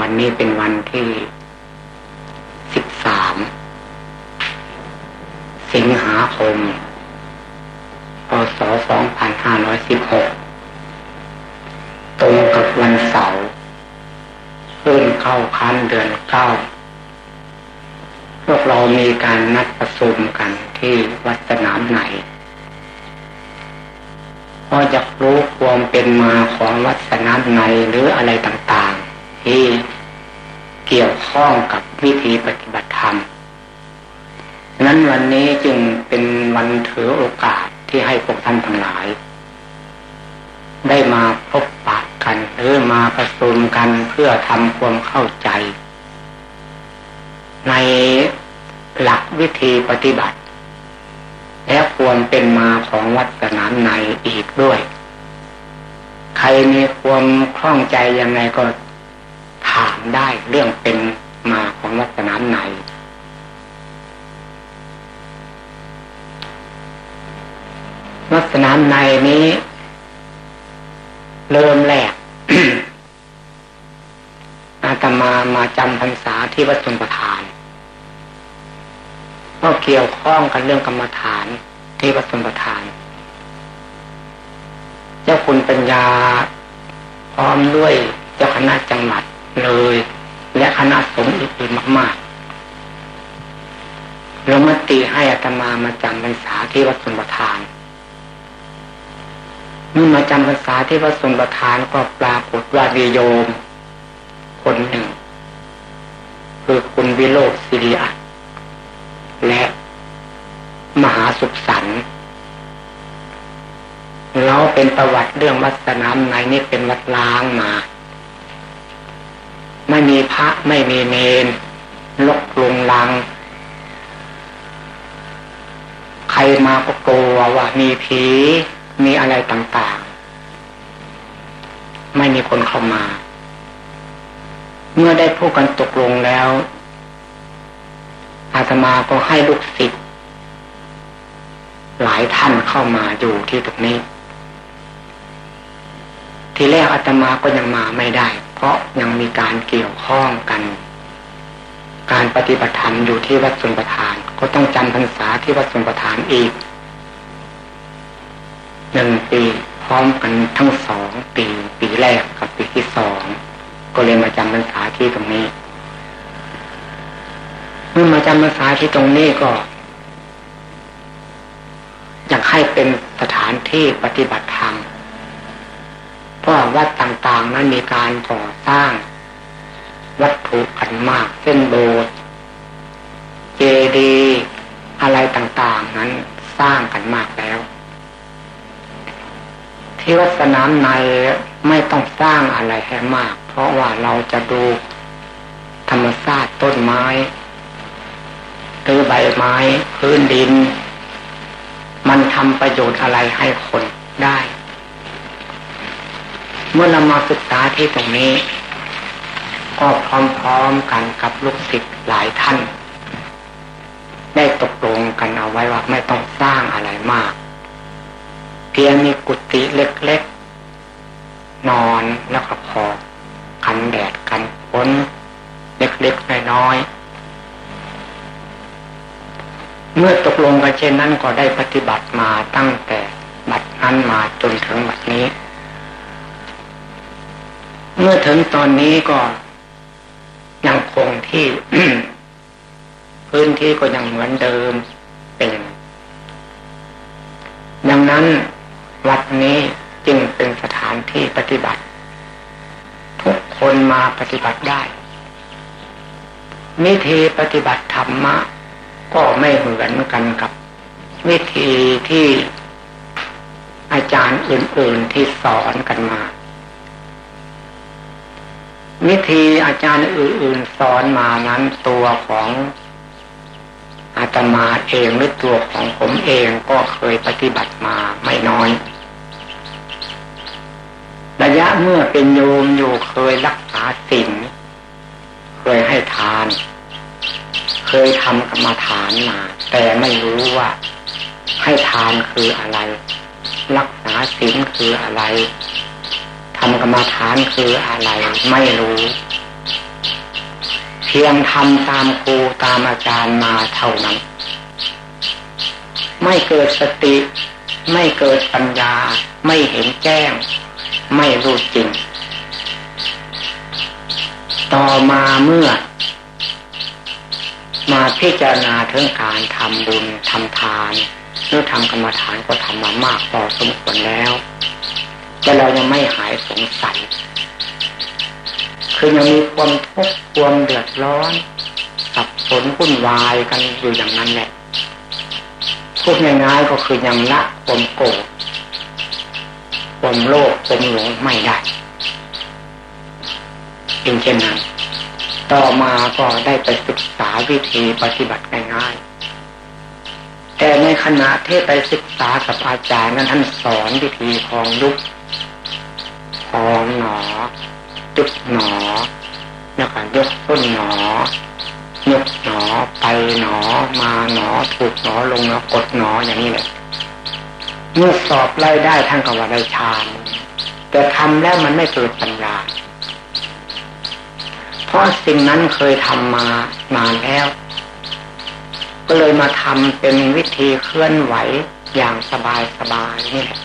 วันนี้เป็นวันที่สิบสามสิงหาคมพศสองพันห้าร้อยสิบหกตรงกับวันเสาร์ขึ้นเข้าคันเดือนเก้าพวกเรามีการนัดประชุมกันที่วัดสนามไหนพอจะรู้ความเป็นมาของวัดสนามไหนหรืออะไรต่างๆ ที่เกี่ยวข้องกับวิธีปฏิบัติธรรม นั้นวันนี้จึงเป็นวันถือโอกาสที่ให้พวกท่านทั้งหลาย ได้มาพบปะกันหรือมาประชุมกันเพื่อทำความเข้าใจ ในหลักวิธีปฏิบัติ และควรเป็นมาของวัดสนามในอีกด้วย ใครมีความคล่องใจยังไงก็ ได้เรื่องเป็นมาของวัดสนามในวัดสนามในนี้ เริ่มแรกอาตมามาจำพรรษาที่วัดสุนประทาน ก็เกี่ยวข้องกันเรื่องกรรมฐานที่วัดสุนประทาน เจ้าคุณปัญญาพร้อมด้วยเจ้าคณะจังหวัด เลย และคณะสงฆ์อื่นๆมากๆลงมติให้อาตมามาจำพรรษาที่วัดสุนประทานเมื่อมาจำภาษาที่วัดสุนประทานก็ปรากฏว่ามีโยม คนหนึ่ง คือคุณวิโรธสิริอัตและมหาสุขสันต์เราเป็นประวัติเรื่องวัดสนามในนี่เป็นวัดล้างมา ไม่มีพระไม่มีเนนลกลงลัง ใครมาก็กลัวว่ามีผีมีอะไรต่างๆ ไม่มีคนเข้ามา เมื่อได้พูดกันตกลงแล้ว อาตมาก็ให้ลูกศิษย์หลายท่านเข้ามาอยู่ที่ตรงนี้ ทีแรกอาตมาก็ยังมาไม่ได้ เพราะยังมีการเกี่ยวข้องกัน การปฏิบัติธรรมอยู่ที่วัดสุนประทาน ก็ต้องจำพรรษาที่วัดสุนประทานอีกหนึ่งปีพร้อมกันทั้งสองปี ปีแรกกับปีที่สองก็เลยมาจำพรรษาที่ตรงนี้ เมื่อมาจำพรรษาที่ตรงนี้ก็อยากให้เป็นสถานที่ปฏิบัติธรรม เพราะวัดต่างๆนั้นมีการก่อสร้าง วัตถุกันมากเส้นโบสถ์เจดีย์อะไรต่างๆนั้นสร้างกันมากแล้ว ที่วัดสนามในไม่ต้องสร้างอะไรให้มาก เพราะว่าเราจะดูธรรมชาติต้นไม้หรือใบไม้พื้นดิน มันทำประโยชน์อะไรให้คนได้ เมื่อเรามาศึกษาที่ตรงนี้ ก็พร้อมๆกันกับลูกศิษย์หลายท่าน ได้ตกลงกันเอาไว้ว่าไม่ต้องสร้างอะไรมาก เพียงมีกุฏิเล็กๆ นอนแล้วก็พอกันแดดกันฝนเล็กๆน้อยๆเมื่อตกลงกันเช่นนั้นก็ได้ปฏิบัติมาตั้งแต่บัดนั้นมาจนถึงบัดนี้ มื่อถึงตอนนี้ก็ยังคงที่ พื้นที่ก็ยังเหมือนเดิมเป็น ดังนั้นวัดนี้จึงเป็นสถานที่ปฏิบัติ ทุกคนมาปฏิบัติได้วิธีปฏิบัติธรรมะ ก็ไม่เหมือนกันกับ วิธีที่อาจารย์อื่นๆที่สอนกันมา วิธีอาจารย์อื่น ๆ สอนมานั้นตัวของอาตมาเองหรือตัวของผมเองก็เคยปฏิบัติมาไม่น้อย ระยะเมื่อเป็นโยมอยู่เคยรักษาศีลเคยให้ทาน เคยทำกรรมฐานมา แต่ไม่รู้ว่าให้ทานคืออะไร รักษาศีลคืออะไร ทำกรรมฐานคืออะไรไม่รู้ เพียงทำตามครูตามอาจารย์มาเท่านั้น ไม่เกิดสติ ไม่เกิดปัญญา ไม่เห็นแจ้ง ไม่รู้จริง ต่อมาเมื่อ มาพิจารณาถึงการทำบุญทำทานหรือทำกรรมฐานก็ทำมามากพอสมควรแล้ว แต่เรายังไม่หายสงสัย คือยังมีความทุกข์ความเดือดร้อนสับสนวุ่นวายกันอยู่อย่างนั้นแหละพูดง่ายๆก็คือยังละความโกรธความโลภความหลงไม่ได้เป็นเช่นนั้นต่อมาก็ได้ไปศึกษาวิธีปฏิบัติง่ายๆแต่ในขณะที่ไปศึกษากับอาจารย์นั้นท่านสอนวิธีคลองลุก คลองหนอจุดหนอแล้วก็ยกต้นหนอยกหนอไปหนอมาหนอถูกหนอลงหนอกดหนออย่างนี้เลยเมื่อสอบไล่ได้ท่านก็ว่าได้ฌานแต่ทำแล้วมันไม่เกิดปัญญา เพราะสิ่งนั้นเคยทำมานานแล้ว ก็เลยมาทำเป็นวิธีเคลื่อนไหวอย่างสบายสบายนี่แหละ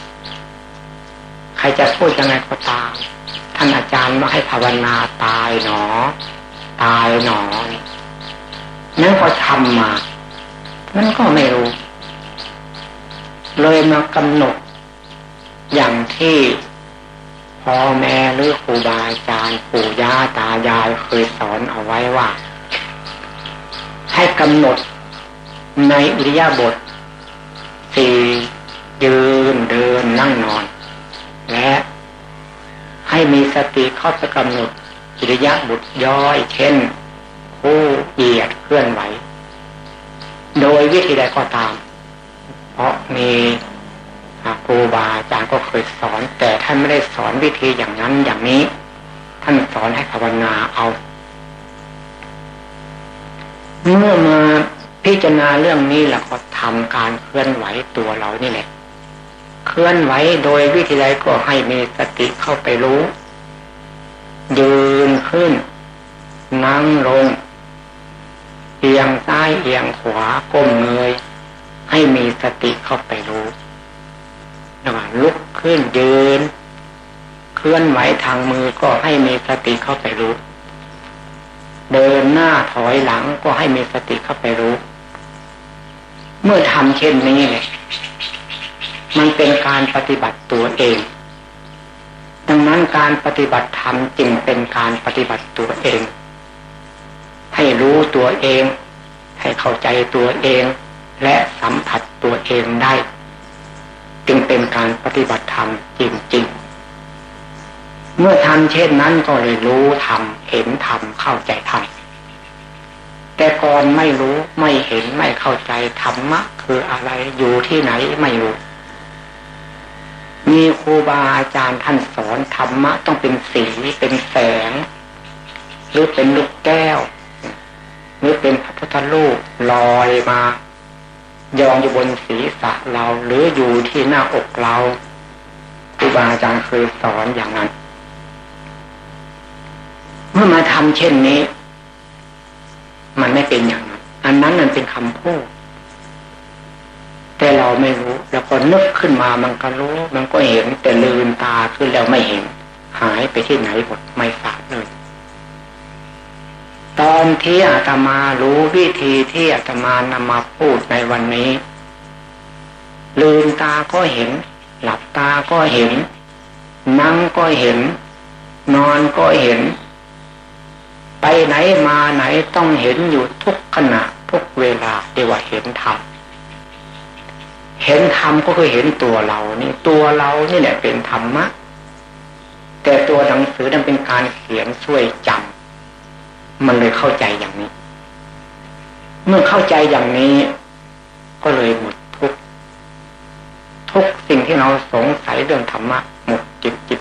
ใครจะพูดยังไงก็ตาม ท่านอาจารย์มาให้ภาวนาตายหนอ ตายหนอนั่นก็ทำมา มันก็ไม่รู้ เลยมากำหนด อย่างที่พ่อแม่หรือครูบาอาจารย์ปู่ย่าตายายเคยสอนเอาไว้ว่า ให้กำหนดในอริยาบทสี่ยืนเดินนั่งนอน และให้มีสติเข้าไปกำหนดอิริยาบถย่อย เช่นผู้เหยียดเคลื่อนไหว โดยวิธีใดก็ตาม เพราะมีครูบาอาจารย์ก็เคยสอน แต่ท่านไม่ได้สอนวิธีอย่างนั้นอย่างนี้ ท่านสอนให้ภาวนาเอาเมื่อมาพิจารณาเรื่องนี้แล้วก็ทำการเคลื่อนไหวตัวเรานี่แหละ เคลื่อนไหวโดยวิธีใดก็ให้มีสติเข้าไปรู้ ยืนขึ้น นั่งลง เอียงซ้ายเอียงขวาก้มเงยให้มีสติเข้าไปรู้ระหว่างลุกขึ้นยืน เคลื่อนไหวทางมือก็ให้มีสติเข้าไปรู้ เดินหน้าถอยหลังก็ให้มีสติเข้าไปรู้ เมื่อทำเช่นนี้เนี่ย มันเป็นการปฏิบัติตัวเอง ดังนั้นการปฏิบัติธรรมจึงเป็นการปฏิบัติตัวเอง ให้รู้ตัวเอง ให้เข้าใจตัวเอง และสัมผัสตัวเองได้ จึงเป็นการปฏิบัติธรรมจริงๆเมื่อทำเช่นนั้นก็เลยรู้ธรรมเห็นธรรมเข้าใจธรรมแต่ก่อนไม่รู้ไม่เห็นไม่เข้าใจธรรมะคืออะไรอยู่ที่ไหนไม่รู้ มีครูบาอาจารย์ท่านสอนธรรมะต้องเป็นสีเป็นแสง หรือเป็นลูกแก้ว หรือเป็นพระพุทธรูปลอยมายองอยู่บนศีรษะเราหรืออยู่ที่หน้าอกเราครูบาอาจารย์เคยสอนอย่างนั้น เมื่อมาทำเช่นนี้ มันไม่เป็นอย่างนั้น อันนั้นมันเป็นคำพูด แต่เราไม่รู้แล้วก็นึกขึ้นมามันก็รู้ มันก็เห็นแต่ลืมตาขึ้นแล้วไม่เห็น หายไปที่ไหนหมดไม่ทราบเลย ตอนที่อาตมารู้วิธีที่อาตมานำมาพูดในวันนี้ ลืมตาก็เห็น หลับตาก็เห็น นั่งก็เห็น นอนก็เห็น ไปไหนมาไหนต้องเห็นอยู่ทุกขณะทุกเวลาเรียกว่าเห็นธรรม เห็นธรรมก็คือเห็นตัวเรานี่ตัวเรานี่แหละเป็นธรรมะ แต่ตัวหนังสือนั้นเป็นการเขียนช่วยจำมันเลยเข้าใจอย่างนี้ เมื่อเข้าใจอย่างนี้ ก็เลยหมดทุกทุกสิ่งที่เราสงสัยเรื่องธรรมะหมดจิตจิต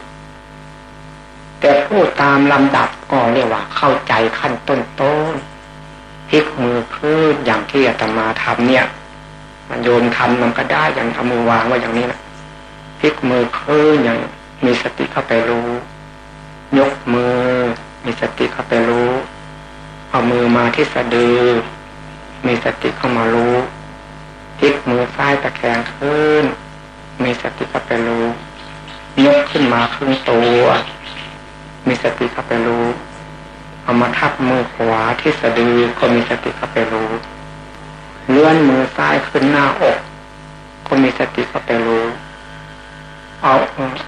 แต่พูดตามลำดับก็เรียกว่าเข้าใจขั้นต้นต้นพลิกมือขึ้นอย่างที่อาตมาทำเนี่ย โยนทำมันก็ได้อย่างเอามือวางไว้อย่างนี้นะพลิกมือขึ้นอย่างมีสติเข้าไปรู้ ยกมือ มีสติเข้าไปรู้ เอามือมาที่สะดือ มีสติเข้ามารู้พลิกมือซ้ายตะแคงขึ้น มีสติเข้าไปรู้ ยกขึ้นมาครึ่งตัว มีสติเข้าไปรู้ เอามาทับมือขวาที่สะดือก็มีสติเข้าไปรู้ เลื่อนมือซ้ายขึ้นหน้าอก ก็มีสติเข้าไปรู้ เอา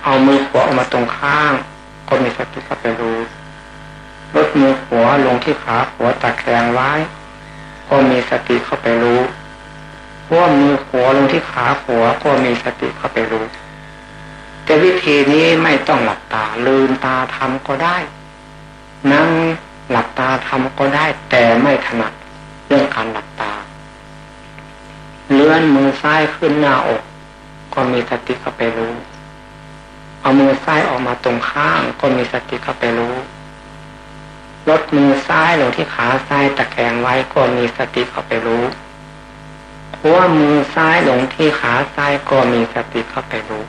เอามือขวาออกมาตรงข้าง ก็มีสติเข้าไปรู้ลดมือขวาลงที่ขาขวาตะแคงไว้ ก็มีสติเข้าไปรู้ว่ามือขวาลงที่ขาขวาก็มีสติเข้าไปรู้แต่วิธีนี้ไม่ต้องหลับตาลืมตาทำก็ได้ นั่งหลับตาทำก็ได้ แต่ไม่ถนัดเรื่องการหลับตา เลื่อนมือซ้ายขึ้นหน้าอก ก็มีสติเข้าไปรู้ เอามือซ้ายออกมาตรงข้าง ก็มีสติเข้าไปรู้ลดมือซ้ายลงที่ขาซ้ายตะแคงไว้ก็มีสติเข้าไปรู้หัวมือซ้ายลงที่ขาซ้ายก็มีสติเข้าไปรู้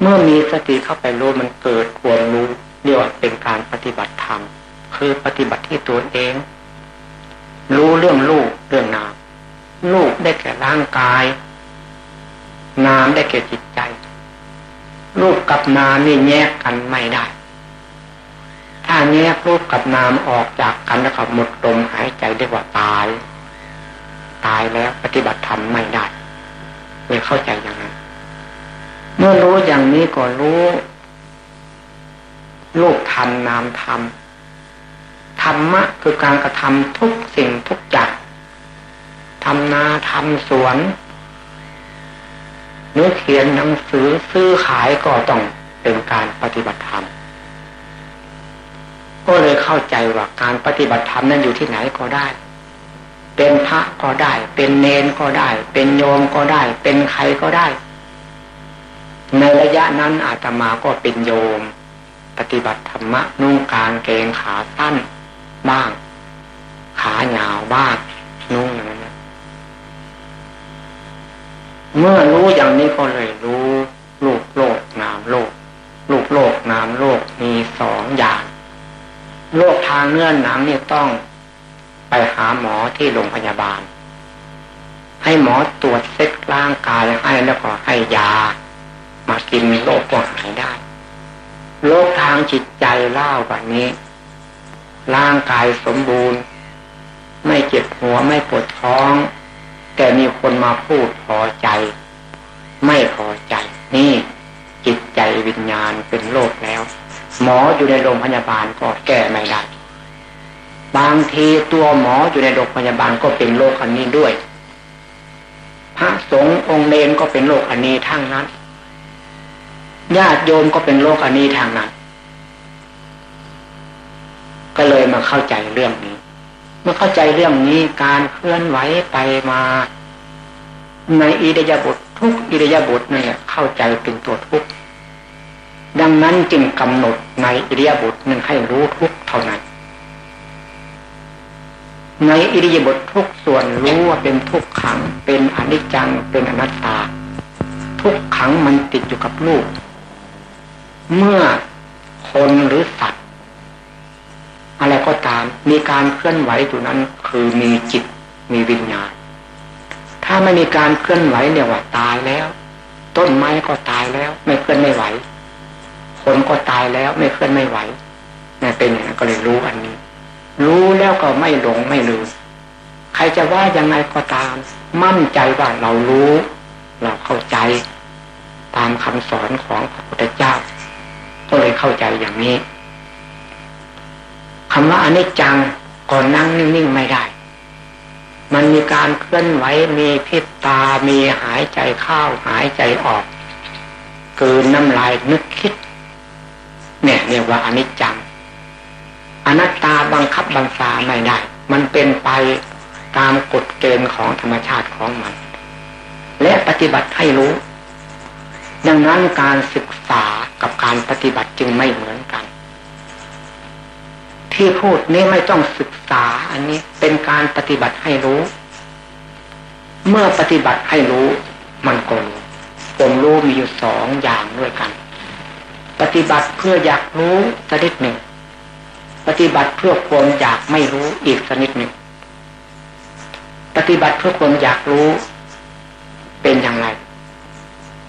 เมื่อมีสติเข้าไปรู้มันเกิดความรู้เรียกว่าเป็นการปฏิบัติธรรม คือปฏิบัติที่ตัวเอง รู้เรื่องลูกเรื่องนาม ลูกได้แก่ร่างกาย นามได้แก่จิตใจ รูปกับนามนี่แยกกันไม่ได้ ถ้าแยกรูปกับนามออกจากกันแล้วก็หมดลมหายใจได้ว่าตาย ตายแล้วปฏิบัติธรรมไม่ได้เลยเข้าใจอย่างนั้น เมื่อรู้อย่างนี้ก็รู้ลูกทำนามทำธรรมะคือการกระทำทุกสิ่งทุกอย่าง ทำนาทำสวนนื้อเขียนหนังสือซื้อขายก็ต้องเป็นการปฏิบัติธรรม ก็เลยเข้าใจว่าการปฏิบัติธรรมนั้นอยู่ที่ไหนก็ได้ เป็นพระก็ได้ เป็นเนนก็ได้ เป็นโยมก็ได้ เป็นใครก็ได้ ในระยะนั้นอาตมาก็เป็นโยม ปฏิบัติธรรมะนุ่งกางเกงขาสั้นบ้าง ขายาวบ้างนุ่งอย่างนั้น เมื่อรู้อย่างนี้ก็เลยรู้ลูกโลกนามโลกลูกโลกนามโลกมีสองอย่าง โรคทางเนื้อหนังเนี่ยต้องไปหาหมอที่โรงพยาบาล ให้หมอตรวจเซ็ตร่างกายให้แล้วก็ให้ยา มากินโรคก็หายได้โรคทางจิตใจเล่าแบบนี้ ร่างกายสมบูรณ์ ไม่เจ็บหัวไม่ปวดท้อง แต่มีคนมาพูดพอใจ ไม่พอใจ นี่ จิตใจวิญญาณเป็นโรคแล้ว หมออยู่ในโรงพยาบาลก็แก้ไม่ได้ บางทีตัวหมออยู่ในโรงพยาบาลก็เป็นโรคอันนี้ด้วย พระสงฆ์องค์เลนก็เป็นโรคอันนี้ทั้งนั้นญาติโยมก็เป็นโรคอันนี้ทางนั้น ก็เลยมาเข้าใจเรื่องนี้ เมื่อเข้าใจเรื่องนี้การเคลื่อนไหวไปมา ในอิเดียบททุกอิเดียบทเนี่ยเข้าใจเป็นตัวทุกข์ดังนั้นจึงกำหนดในอิริยาบถหนึ่งให้รู้ทุกเท่านั้น ในอิริยาบถทุกส่วนรู้ว่าเป็นทุกขัง เป็นอนิจจังเป็นอนัตตา ทุกขังมันติดอยู่กับรูปเมื่อคนหรือสัตว อะไรก็ตาม มีการเคลื่อนไหวอยู่นั้น คือมีจิตมีวิญญาณ ถ้าไม่มีการเคลื่อนไหวเนี่ยว่าตายแล้ว ต้นไม้ก็ตายแล้ว ไม่เคลื่อนไม่ไหวคนก็ตายแล้วไม่เคลื่อนไม่ไหวนี่เป็นอย่างนั้นก็เลยรู้อันนี้ รู้แล้วก็ไม่หลงไม่ลืมใครจะว่ายังไงก็ตาม มั่นใจว่าเรารู้ เราเข้าใจ ตามคำสอนของพระพุทธเจ้าก็เลยเข้าใจอย่างนี้ คำว่าอนิจจังก่อนนั่งนิ่งๆไม่ได้ มันมีการเคลื่อนไหวมีพิษตามีหายใจเข้าหายใจออกเกินน้ำลายนึกคิด เนี่ยเรียกว่าอนิจจังอนัตตาบังคับบังษาไม่ได้ มันเป็นไปตามกฎเกณฑ์ของธรรมชาติของมัน และปฏิบัติให้รู้ ดังนั้นการศึกษากับการปฏิบัติจึงไม่เหมือนกัน ที่พูดนี้ไม่ต้องศึกษาอันนี้เป็นการปฏิบัติให้รู้ เมื่อปฏิบัติให้รู้ มันก็รู้ผมรู้มีอยู่สองอย่างด้วยกัน ปฏิบัติเพื่ออยากรู้สนิดหนึ่ง ปฏิบัติเพื่อความอยากไม่รู้อีกชนิดหนึ่ง ปฏิบัติเพื่อความอยากรู้เป็นอย่างไร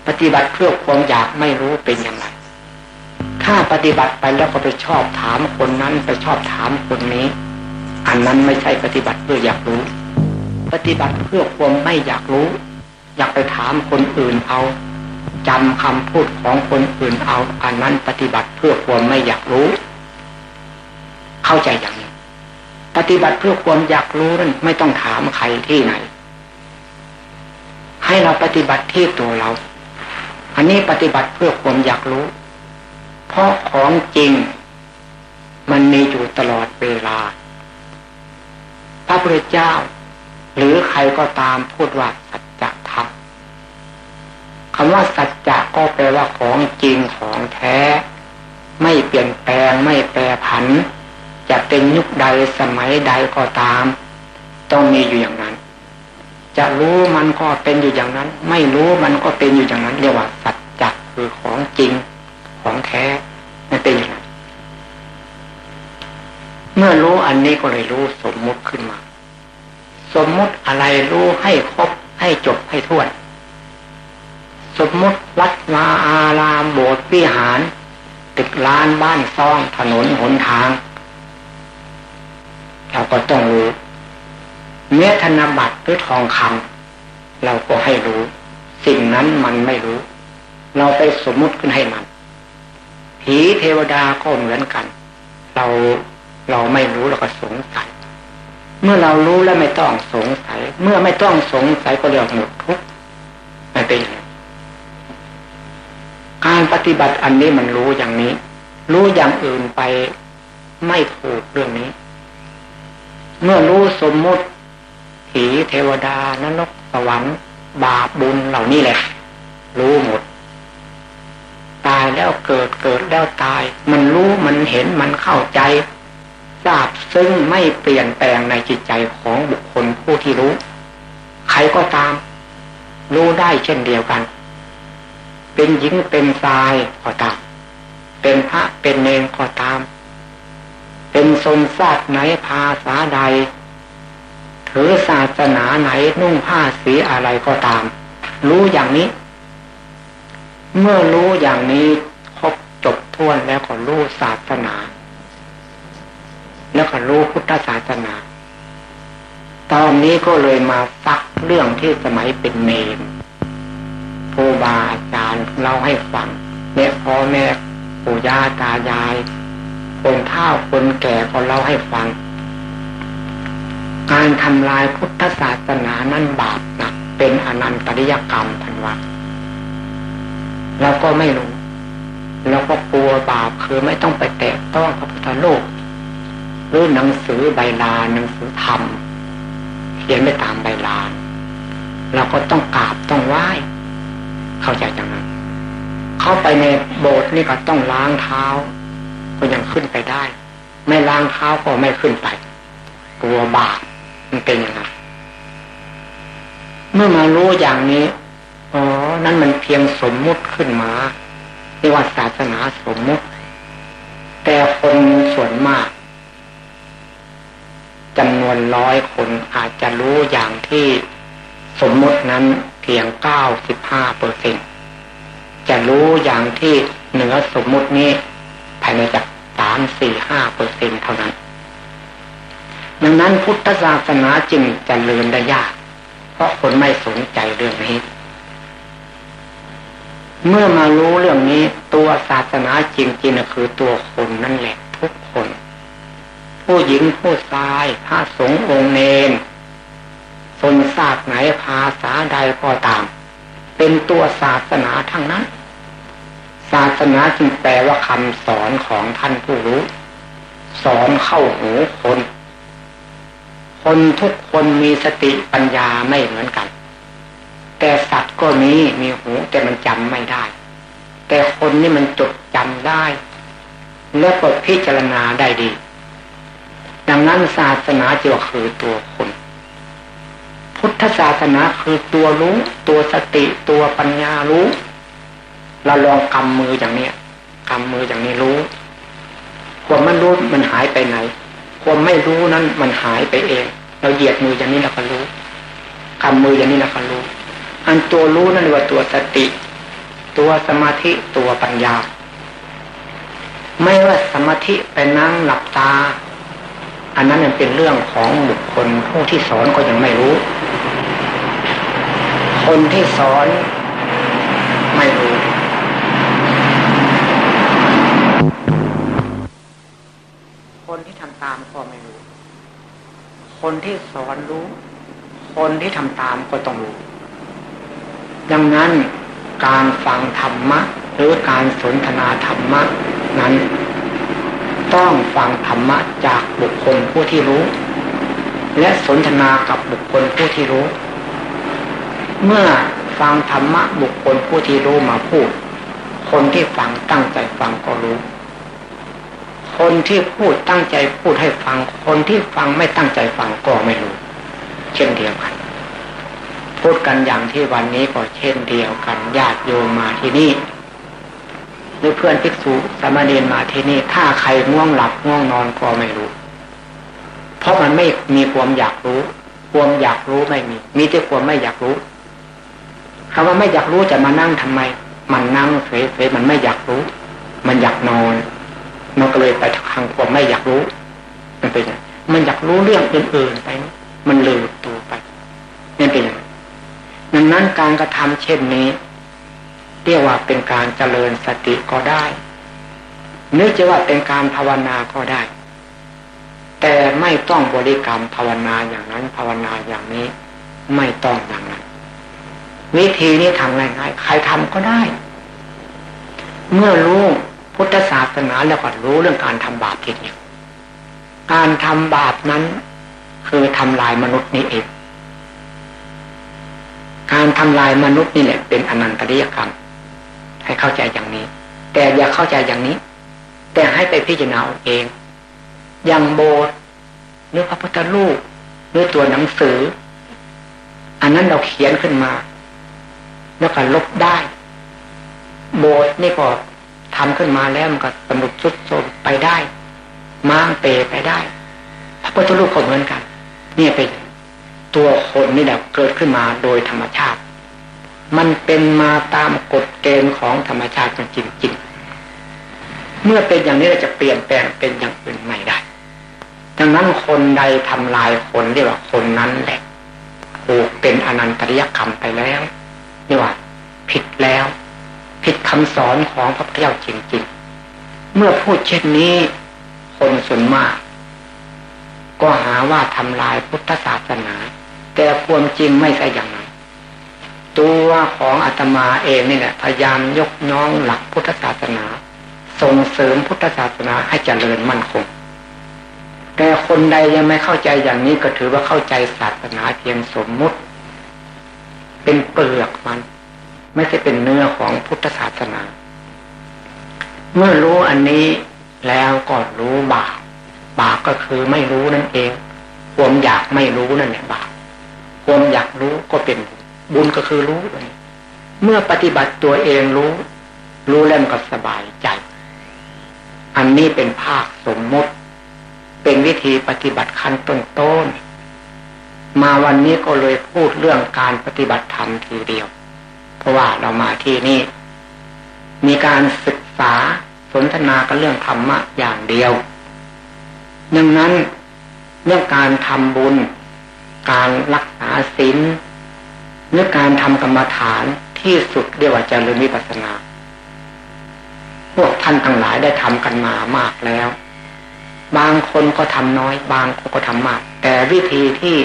ปฏิบัติเพื่อความอยากไม่รู้เป็นอย่างไร ถ้าปฏิบัติไปแล้วก็ไปชอบถามคนนั้นไปชอบถามคนนี้ อันนั้นไม่ใช่ปฏิบัติเพื่ออยากรู้ ปฏิบัติเพื่อความไม่อยากรู้ อยากไปถามคนอื่นเอาจำคำพูดของคนอื่นเอา อันนั้นปฏิบัติเพื่อความไม่อยากรู้ เข้าใจอย่างนี้ ปฏิบัติเพื่อความอยากรู้นั้นไม่ต้องถามใครที่ไหน ให้เราปฏิบัติที่ตัวเรา อันนี้ปฏิบัติเพื่อความอยากรู้ เพราะของจริง มันมีอยู่ตลอดเวลา พระพุทธเจ้า หรือใครก็ตามพูดว่าสัจธรรมคำว่าสัจจะก็แปลว่าของจริงของแท้ ไม่เปลี่ยนแปลงไม่แปรผัน จะเป็นยุคใดสมัยใดก็ตาม ต้องมีอยู่อย่างนั้น จะรู้มันก็เป็นอยู่อย่างนั้น ไม่รู้มันก็เป็นอยู่อย่างนั้น เรียกว่าสัจจะคือของจริง ของแท้มันเป็นอย่างเมื่อรู้อันนี้ก็เลยรู้สมมุติขึ้นมา สมมุติอะไรรู้ให้ครบให้จบให้ท้วนสมมติวัดวาอารามโบสถ์วิหาร ตึกลานบ้านซ่องถนนหนทางเราก็ต้องรู้เมื่อธนบัตรหรือทองคำเราก็ให้รู้ สิ่งนั้นมันไม่รู้ เราไปสมมุติขึ้นให้มัน ผีเทวดาก็เหมือนกัน เราเราไม่รู้เราก็สงสัย เมื่อเรารู้แล้วไม่ต้องสงสัย เมื่อไม่ต้องสงสัยก็เรียกหมดทุกไม่เป็นการปฏิบัติอันนี้มันรู้อย่างนี้ รู้อย่างอื่นไปไม่ถูกเรื่องนี้ เมื่อรู้สมมุติผีเทวดานรกสวรรค์บาปบุญเหล่านี้แหละ รู้หมด แล้วเกิดเกิดแล้วตาย มันรู้มันเห็นมันเข้าใจทราบซึ่งไม่เปลี่ยนแปลงในจิตใจของบุคคลผู้ที่รู้ ใครก็ตาม รู้ได้เช่นเดียวกัน เป็นหญิงเป็นชายก็ตาม เป็นพระเป็นเนรก็ตาม เป็นทรงศาสตร์ไหนภาษาใด ถือศาสนาไหนนุ่งผ้าสีอะไรก็ตาม รู้อย่างนี้ เมื่อรู้อย่างนี้ครบจบท้วนแล้วก็รู้ศาสนา แล้วก็รู้พุทธศาสนา ตอนนี้ก็เลยมาฟักเรื่องที่สมัยเป็นเนรครูบาอาจารย์เล่าให้ฟังแม่พ่อแม่ปู่ย่าตายายคนเฒ่าคนแก่ก็เล่าให้ฟัง การทำลายพุทธศาสนานั้นบาปหนักเป็นอนันตริยกรรมทันวั เราก็ไม่รู้เราก็กลัวบาปคือไม่ต้องไปแตะต้องพระพุทธโลกหรือหนังสือใบลานหนังสือธรรมเขียนไม่ตามใบลานเราก็ต้องกราบต้องไหว้ เข้าใจจังนั้น เข้าไปในโบสถ์นี่ก็ต้องล้างเท้า ก็ยังขึ้นไปได้ ไม่ล้างเท้าก็ไม่ขึ้นไปกลัวบาปมันเป็นอย่างนั้นเมื่อมารู้อย่างนี้ อ๋อ นั่นมันเพียงสมมุติขึ้นมาเรียกว่าศาสนาสมมุติ แต่คนส่วนมากจำนวนร้อยคนอาจจะรู้อย่างที่สมมุตินั้นเพียงเก้าสิบห้าเปอร์เซ็นจะรู้อย่างที่เหนือสมมุตินี้ภายในจากสามสี่ห้าเปอร์เซ็นเท่านั้น ดังนั้นพุทธศาสนาจึงจเจริญได้ยาก เพราะคนไม่สนใจเรื่องนี้ เมื่อมารู้เรื่องนี้ตัวศาสนาจริงๆคือตัวคนนั่นแหละทุกคน ผู้หญิงผู้ชายพระสงฆ์องค์เนรคนศาสตร์ไหนภาษาใดก็ตาม เป็นตัวศาสนาทั้งนั้น ศาสนาจึงแปลว่าคำสอนของท่านผู้รู้ สอนเข้าหูคน คนทุกคนมีสติปัญญาไม่เหมือนกัน แต่สัตว์ก็มีมีหูแต่มันจำไม่ได้ แต่คนนี่มันจดจำได้ และก็พิจารณาได้ดี ดังนั้นศาสนาจึงคือตัวคน พุทธศาสนาคือตัวรู้ตัวสติตัวปัญญารู้เราลองกำมืออย่างเนี้ยกำมืออย่างนี้รู้ความมันรู้มันหายไปไหน ความไม่รู้นั้นมันหายไปเอง เราเหยียดมืออย่างนี้เราก็รู้กำมืออย่างนี้เราก็รู้ อันตัวรู้นั่นเรียกว่าตัวสติ ตัวสมาธิตัวปัญญา ไม่ว่าสมาธิไปนั่งหลับตา อันนั้นเป็นเรื่องของบุคคลผู้ที่สอนก็ยังไม่รู้ คนที่สอนไม่รู้คนที่ทำตามก็ไม่รู้ คนที่สอนรู้ คนที่ทำตามก็ต้องรู้ ดังนั้นการฟังธรรมะ หรือการสนทนาธรรมะ นั้น ต้องฟังธรรมะจากบุคคลผู้ที่รู้ และสนทนากับบุคคลผู้ที่รู้ เมื่อฟังธรรมะบุคคลผู้ที่รู้มาพูด คนที่ฟังตั้งใจฟังก็รู้คนที่พูดตั้งใจพูดให้ฟัง คนที่ฟังไม่ตั้งใจฟังก็ไม่รู้ เช่นเดียวกัน พูดกันอย่างที่วันนี้ก็เช่นเดียวกันญาติโยมมาที่นี่หรือเพื่อนภิกษุสามเณรมาที่นี่ ถ้าใครง่วงหลับง่วงนอนก็ไม่รู้ เพราะมันไม่มีความอยากรู้ ความอยากรู้ไม่มี มีแต่ความไม่อยากรู้คำว่าไม่อยากรู้จะมานั่งทำไม มันนั่งเฉยๆมันไม่อยากรู้ มันอยากนอนมันก็เลยไปทางความไม่อยากรู้ มันเป็นมันอยากรู้เรื่องอื่นๆไป มันลืมตัวไปนี่เป็นอย่าง ดังนั้นการกระทำเช่นนี้เรียกว่าเป็นการเจริญสติก็ได้นึกจะว่าเป็นการภาวนาก็ได้ แต่ไม่ต้องบริกรรมภาวนาอย่างนั้นภาวนาอย่างนี้ ไม่ต้องอย่างนั้น วิธีนี้ทำง่ายๆใครทำก็ได้ เมื่อรู้พุทธศาสนาแล้วก็รู้เรื่องการทำบาปทีเดียวการทำบาปนั้น คือทำลายมนุษย์นี่เอง การทำลายมนุษย์นี่แหละเป็นอนันตริยกรรม ให้เข้าใจอย่างนี้ แต่อย่าเข้าใจอย่างนี้ แต่ให้ไปพิจารณาเอง อย่างโบสถ์หรือพระพุทธรูปหรือตัวหนังสือ อันนั้นเราเขียนขึ้นมา แล้วก็ลบได้ โบสถ์นี่ก็ทำขึ้นมาแล้วมันก็สนุกสุดโทมไปได้ ม้างเปไปได้ พระพุทธรูปก็เหมือนกัน เนี่ยเป็น ตัวคนนี่แหละเกิดขึ้นมาโดยธรรมชาติ มันเป็นมาตามกฎเกณฑ์ของธรรมชาติจริงๆ เมื่อเป็นอย่างนี้เราจะเปลี่ยนแปลงเป็นอย่างอื่นไม่ได้ ดังนั้นคนใดทำลายคนเรียกว่าคนนั้นแหละถูกเป็นอนันตริยกรรมไปแล้วเรียกว่า ผิดแล้ว ผิดคำสอนของพระพุทธเจ้าจริงๆ เมื่อพูดเช่นนี้คนส่วนมากก็หาว่าทำลายพุทธศาสนา แต่ความจริงไม่ใช่อย่างนั้นตัวของอาตมาเองนี่แหละพยายามยกน้องหลักพุทธศาสนาส่งเสริมพุทธศาสนาให้เจริญมั่นคง แต่คนใดยังไม่เข้าใจอย่างนี้ก็ถือว่าเข้าใจศาสนาเพียงสมมุติ เป็นเปลือกมัน ไม่ใช่เป็นเนื้อของพุทธศาสนา เมื่อรู้อันนี้แล้วก็รู้บาปบาปก็คือไม่รู้นั่นเอง ความอยากไม่รู้นั่นแหละบาป ความอยากรู้ก็เป็นบุญก็คือรู้เมื่อปฏิบัติตัวเองรู้ รู้แล้วก็สบายใจ อันนี้เป็นภาคสมมติ เป็นวิธีปฏิบัติขั้นต้นๆมาวันนี้ก็เลยพูดเรื่องการปฏิบัติธรรมทีเดียว เพราะว่าเรามาที่นี่ มีการศึกษาสนทนากันเรื่องธรรมะอย่างเดียวดังนั้นเรื่องการทำบุญ การรักษาศีลเรื่อการทำกรรมฐานที่สุดเรียกว่าเจริญวิปัสสนา พวกท่านทั้งหลายได้ทำกันมามากแล้ว บางคนก็ทำน้อย บางคนก็ทำมาก แต่วิธีที่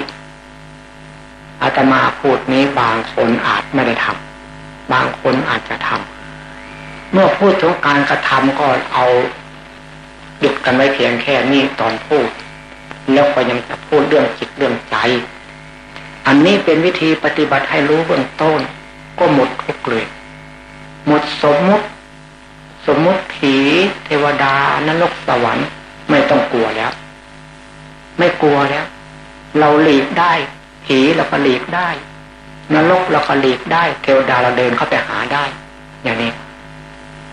อาตมาพูดนี้บางคนอาจไม่ได้ทำบางคนอาจจะทำเมื่อพูดถึงการกระทำก็เอาหยุดกันไว้เพียงแค่นี้ตอนพูด แล้วก็ยังจะพูดเรื่องจิตเรื่อง ใจอันนี้เป็นวิธีปฏิบัติให้รู้เบื้องต้น ก็หมดทุกเลย หมดสมมุติ สมมุติผีเทวดานรกสวรรค์ ไม่ต้องกลัวแล้ว ไม่กลัวแล้ว เราหลีกได้ผีเราก็หลีกได้นรกเราก็หลีกได้ เทวดาเราเดินเข้าไปหาได้ อย่างนี้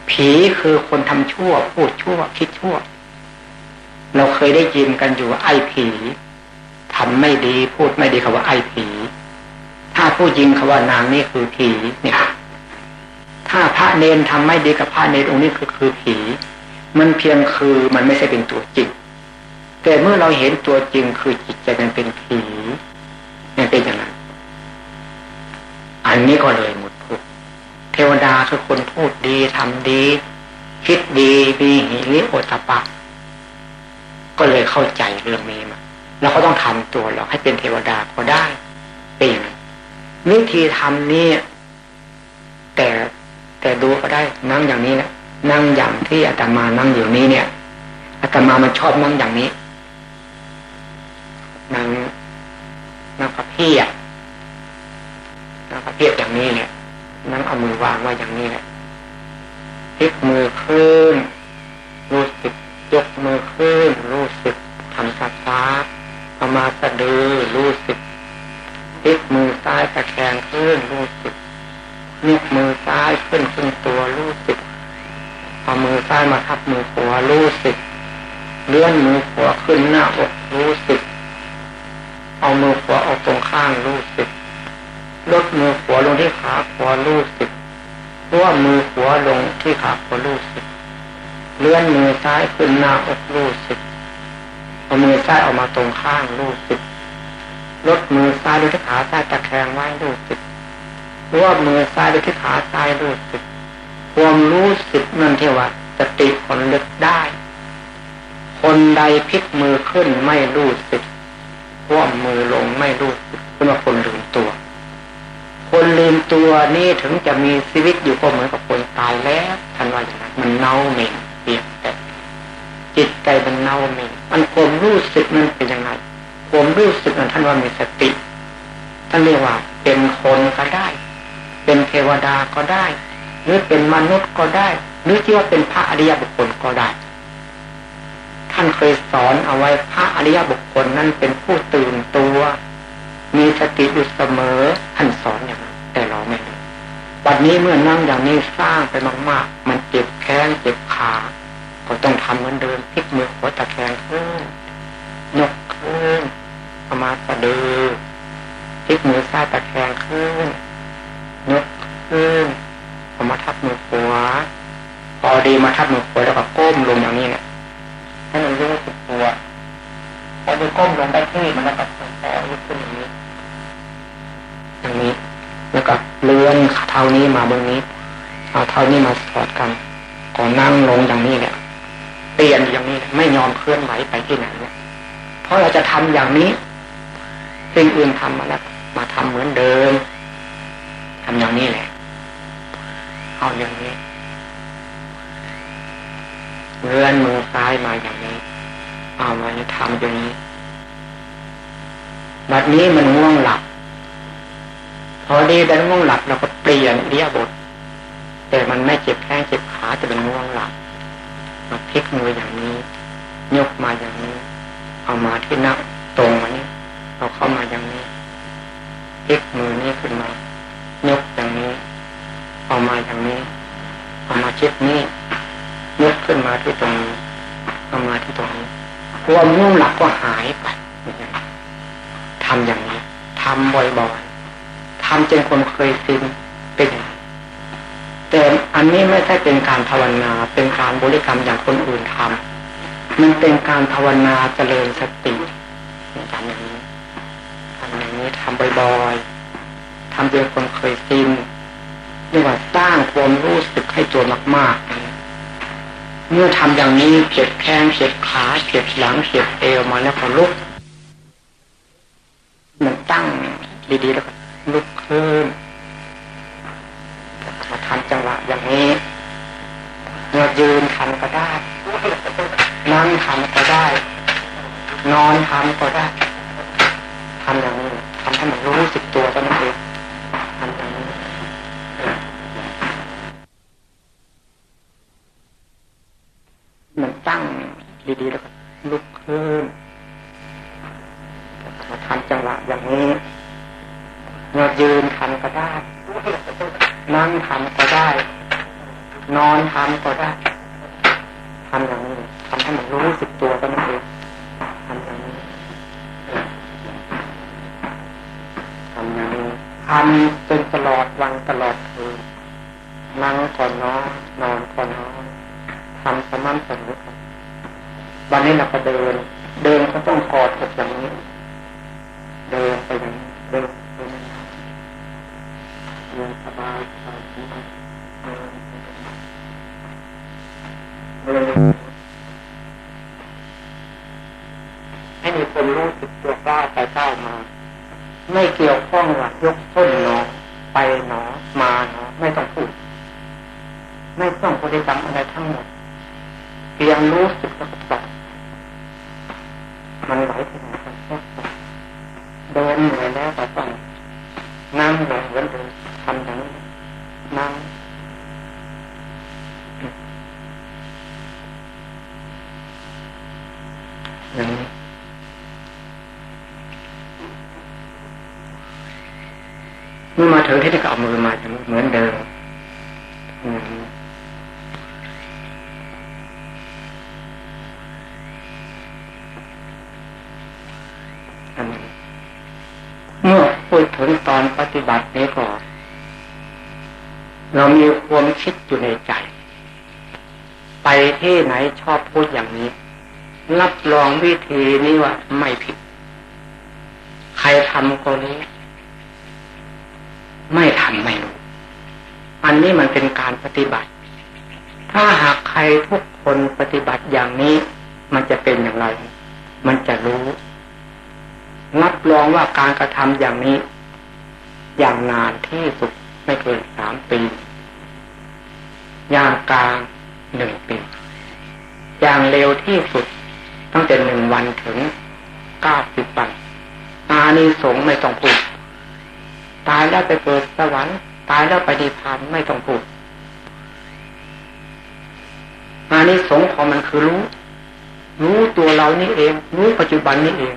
ผีคือคนทำชั่ว พูดชั่ว คิดชั่ว เราเคยได้ยินกันอยู่ไอ้ผี ทำไม่ดี พูดไม่ดีคาว่าไอ้ผี ถ้าผู้ยิงคาว่านางนี่คือผีเนี่ย ถ้าพระเนนทำไม่ดีกับพระเนนองค์นี้คือคือผี มันเพียงคือมันไม่ใช่เป็นตัวจริง แต่เมื่อเราเห็นตัวจริงคือจิตใจมันเป็นผีมันเป็นอย่างนั้น อันนี้ก็เลยหมดทุกเทวดาคือคนพูดดีทำดี คิดดีมีหิริโอตปะ ก็เลยเข้าใจเรื่องนี้มา เราก็ต้องทำตัวเราให้เป็นเทวดาก็ได้เป็นวิธีทำนี้แต่แต่ดูก็ได้นั่งอย่างนี้นะนั่งอย่างที่อาตมานั่งอยู่นี้เนี่ยอาตมามันชอบนั่งอย่างนี้นั่งนั่งกระเพียบนั่งกระเพียบอย่างนี้เนี่ยนั่งเอามือวางไว้อย่างนี้แหละพลิกมือขึ้นรู้สึกยกมือขึ้นรู้สึกทำช้าๆ เอามาสะดือรู้สึกพลิกมือซ้ายตะแคงขึ้นรู้สึกยกมือซ้ายขึ้นขึ้นตัวรู้สึกเอามือซ้ายมาทับมือขวารู้สึกเลื่อนมือขวาขึ้นหน้าอกรู้สึก เอามือขวาออกตรงข้างรู้สึกลดมือขวาลงที่ขาขวารู้สึกร่วมมือขวาลงที่ขาขวารู้สึก เลื่อนมือซ้ายขึ้นหน้าอกรู้สึก เอามือซ้ายออกมาตรงข้างรู้สึกลดมือซ้ายลงที่ขาซ้ายตะแคงไว้รู้สึกรวมมือซ้ายลงที่ขาซ้ายรู้สึกความรู้สึกนั่นที่ว่าสติคนลึกได้ คนใดพลิกมือขึ้นไม่รู้สึกร่วมมือลงไม่รู้สึกเป็นว่าคนลืมตัว คนลืมตัวนี่ถึงจะมีชีวิตอยู่ก็เหมือนกับคนตายแล้วท่านว่าอย่างนั้นมันเน่าเหม็นเปียกแต่ จิตใจมันเน่าเหม็นมันความรู้สึกมันเป็นยังไงความรู้สึกนั้นท่านว่ามีสติท่านเรียกว่า เป็นคนก็ได้ เป็นเทวดาก็ได้ หรือเป็นมนุษย์ก็ได้ หรือที่ว่าเป็นพระอริยบุคคลก็ได้ ท่านเคยสอนเอาไว้พระอริยบุคคลนั้นเป็นผู้ตื่นตัว มีสติอยู่เสมอท่านสอนอย่างนั้นแต่เราไม่รู้วันนี้เมื่อนั่งอย่างนี้สร้างไปมากๆ มันเจ็บแข้งเจ็บขา ก็ต้องทำเหมือนเดิมพลิกมือหัวตะแคงขึ้นยกขึ้นเอามาสะดือพลิกมือซ้ายตะแคงขึ้นยกขึ้นเอามาทับมือขวาพอดีมาทับมือขวาแล้วก็ก้มลงอย่างนี้เนี่ยให้มันรู้สึกตัวพอดีก้มลงได้ที่มันแล้วก็แผ่ขึ้นอย่างนี้อย่างนี้ แล้วก็เลื่อนเท้านี้มาบนนี้ เอาเท้านี้มาสอดกันก่อนนั่งลงอย่างนี้เนี่ย เปลี่ยนอย่างนี้ไม่ยอมเคลื่อนไหวไปที่ไหนเนี่ยเพราะเราจะทำอย่างนี้สิ่งอื่นทำมาแล้วมาทำเหมือนเดิมทำอย่างนี้แหละ เอาอย่างนี้เลื่อนมือซ้ายมาอย่างนี้ เอามาทำอย่างนี้ บัดนี้มันง่วงหลับ พอดีดันง่วงหลับเราก็เปลี่ยนเรียบทแต่มันไม่เจ็บแข้งเจ็บขาจะเป็นง่วงหลับ มาพลิกมืออย่างนี้ ยกมาอย่างนี้ เอามาที่หน้าตรงมานี้เอาเข้ามาอย่างนี้พลิกมือนี้ขึ้นมายกอย่างนี้ เอามาอย่างนี้ เอามาชิดนี้ยกขึ้นมาที่ตรงนี้เอามาที่ตรงนี้ความง่วงหลับก็หายไปทำอย่างนี้ทำบ่อยๆทำจนคนเคยซินเป็นอย่าง แต่อันนี้ไม่ใช่เป็นการภาวนาเป็นการบริกรรมอย่างคนอื่นทำมันเป็นการภาวนาเจริญสติทำอย่างนี้ทำอย่างนี้ทำบ่อยๆทำจนคนเคยซินเรียกว่าสร้างความรู้สึกให้ตัวมากๆ เมื่อทำอย่างนี้เจ็บแข้งเจ็บขาเจ็บหลังเจ็บเอวมาแล้วก็ลุกมันตั้งดีๆแล้วก็ลุกขึ้น มาทำจังหวะอย่างนี้เมื่อยืนทำก็ได้ นั่งทำก็ได้ นอนทำก็ได้ทำอย่างนี้ทำให้มันรู้สึกตัวเท่านั้นเองทำอย่างนี้มันตั้งดีๆแล้วก็ลุกขึ้นมาทำจังหวะอย่างนี้เมื่อยืนทำก็ได้ นั่งทำก็ได้ นอนทำก็ได้ทำอย่างนี้ทำให้ให้มันรู้สึกตัวก็นั่นเองทำอย่างนี้ทำอย่างนี้ทำจนตลอดวันตลอดคืนนั่งก่อนนอนนอนก่อนนอนทำสม่ำเสมอวันนี้เราก็เดิน เดินก็ต้องกอดกับอย่ ที่ไหนชอบพูดอย่างนี้ รับรองวิธีนี้ว่าไม่ผิด ใครทำก็รู้ไม่ทำไม่รู้ อันนี้มันเป็นการปฏิบัติ ถ้าหากใครทุกคนปฏิบัติอย่างนี้ มันจะเป็นอย่างไร มันจะรู้ รับรองว่าการกระทำอย่างนี้ อย่างนานที่สุดไม่เกินสามปีอย่างกลางหนึ่งปี อย่างเร็วที่สุด ตั้งแต่หนึ่งวันถึงเก้าสิบวันอานิสงส์ไม่ต้องพูดตายแล้วไปเกิดสวรรค์ตายแล้วไปดีพานไม่ต้องพูดอานิสงส์ของมันคือรู้ รู้ตัวเรานี่เอง รู้ปัจจุบันนี่เอง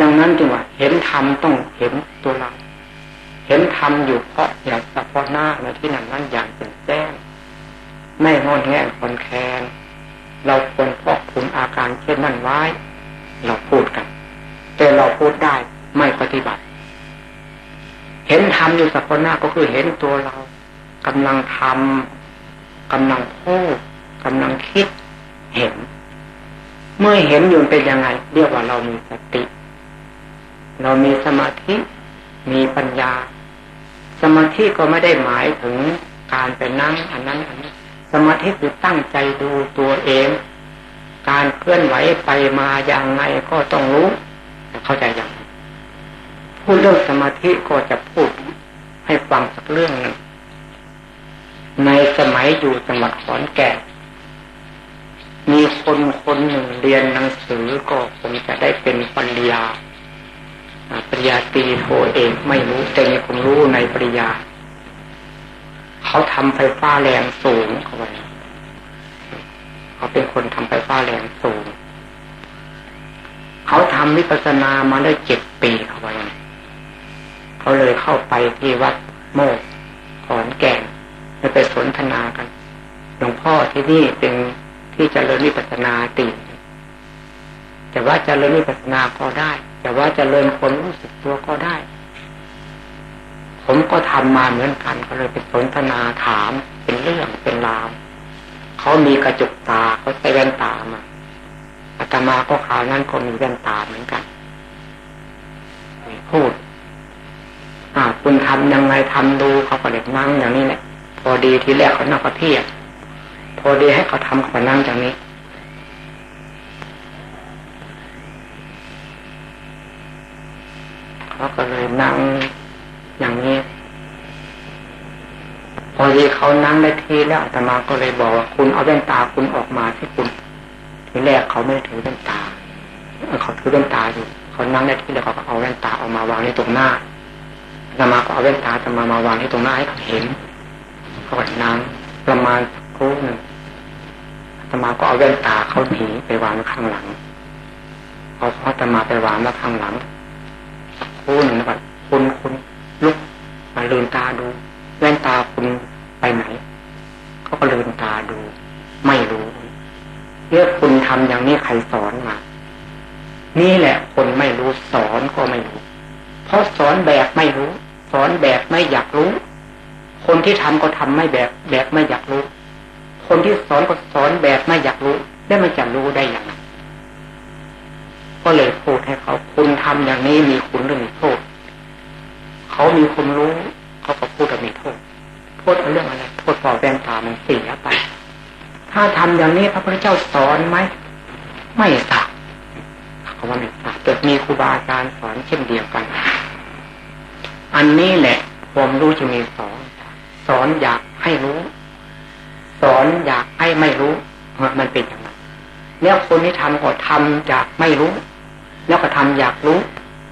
ดังนั้นจึงว่า เห็นธรรมต้องเห็นตัวเรา เห็นธรรมอยู่เพราะอย่างเฉพาะหน้าในที่นั้นนั่นอย่างเป็นแจ้ง ไม่งอนแง่คนแคนเราควรพอกพูนอาการเช่นนั้นไว้ เราพูดกัน แต่เราพูดได้ไม่ปฏิบัติ เห็นทำอยู่สัพหน้าก็คือเห็นตัวเรากำลังทำกำลังพูดกำลังคิดเห็น เมื่อเห็นอยู่เป็นยังไง เรียกว่าเรามีสติ เรามีสมาธิมีปัญญา สมาธิก็ไม่ได้หมายถึงการไปนั่งอันนั้นอันนี้ สมาธิคือตั้งใจดูตัวเอง การเคลื่อนไหวไปมาอย่างไงก็ต้องรู้เข้าใจอย่างพูดเรื่องสมาธิก็จะพูดให้ฟังสักเรื่องหนึ่งในสมัยอยู่จังหวัดขอนแก่นมีคนคนหนึ่งเรียนหนังสือก็คงจะได้เป็นปัญญาปริญญาตีโทเอกไม่รู้แต่มีคนรู้ในปริญญา เขาทำไฟฟ้าแรงสูงเขาไว้เขาเป็นคนทำไฟฟ้าแรงสูง เขาทำวิปัสสนามาได้เจ็ดปีเขาไว้เขาเลยเข้าไปที่วัดโมกขอนแก่นไปสนทนากันหลวงพ่อที่นี่เป็นที่จเจริญวิปัสนาติแต่ว่าจเจริญวิปัสนาก็ได้ แต่ว่าจเจริญคนรู้สึกตัวก็ได้ ผมก็ทำมาเหมือนกัน ก็เลยไปสนทนาถามเป็นเรื่องเป็นราวเขามีกระจกตาเขาใส่แว่นตามาอาตมาก็ขาวนั้นก็มีแว่นตาเหมือนกันพูดอ่าคุณทำยังไงทำดูเขาก็เด็กนั่งอย่างนี้แหละพอดีทีแรกเขานั่งประเทียบพอดีให้เขาทำเขานั่งอย่างนี้เขาก็เลยนั่งนี้ พอดีเขานั่งได้ทีแล้วอาตมาก็เลยบอกว่าคุณเอาแว่นตาคุณออกมาที่คุณทีแรกเขาไม่ได้ถือแว่นตาเขาถือแว่นตาอยู่เขานั่งได้ทีแล้วเขาก็เอาแว่นตาออกมาวางในตรงหน้าธรรมาก็เอาแว่นตาธรรมามาวางที่ตรงหน้าให้เขาเห็นเขาก็นั่งประมาณครู่หนึ่งธรรมาก็เอาแว่นตาเขาหนีไปวางข้างหลังเอาพระธรรมาไปวางมาข้างหลังครู่หนึ่งนะครับคุณคุณลุกมาลืมตาดูแว่นตาคุณ ไปไหนเขาก็ลืมตาดู ไม่รู้เรื่องคุณทำอย่างนี้ใครสอนมา นี่แหละคนไม่รู้สอนก็ไม่รู้ เพราะสอนแบบไม่รู้ สอนแบบไม่อยากรู้ คนที่ทำก็ทำไม่แบบแบบไม่อยากรู้ คนที่สอนก็สอนแบบไม่อยากรู้แล้มันจะรู้ได้อย่างไรก็เลยพูดให้เขา คุณทำอย่างนี้มีคุณหรือมีโทษ เขามีคุณรู้ เขาก็พูดว่ามีโทษ โทษเรื่องอะไรโทษปอแว่นตามันเสียไป ถ้าทำอย่างนี้พระพุทธเจ้าสอนไหมไม่ทราบเขาว่าไม่ทราบเกิดมีครูบาอาจารย์สอนเช่นเดียวกัน อันนี้แหละความรู้จะมีสอนสอนอยากให้รู้ สอนอยากให้ไม่รู้มันเป็นอย่างนั้นแล้วคนที่ทำก็ทำอยากไม่รู้ แล้วก็ทำอยากรู้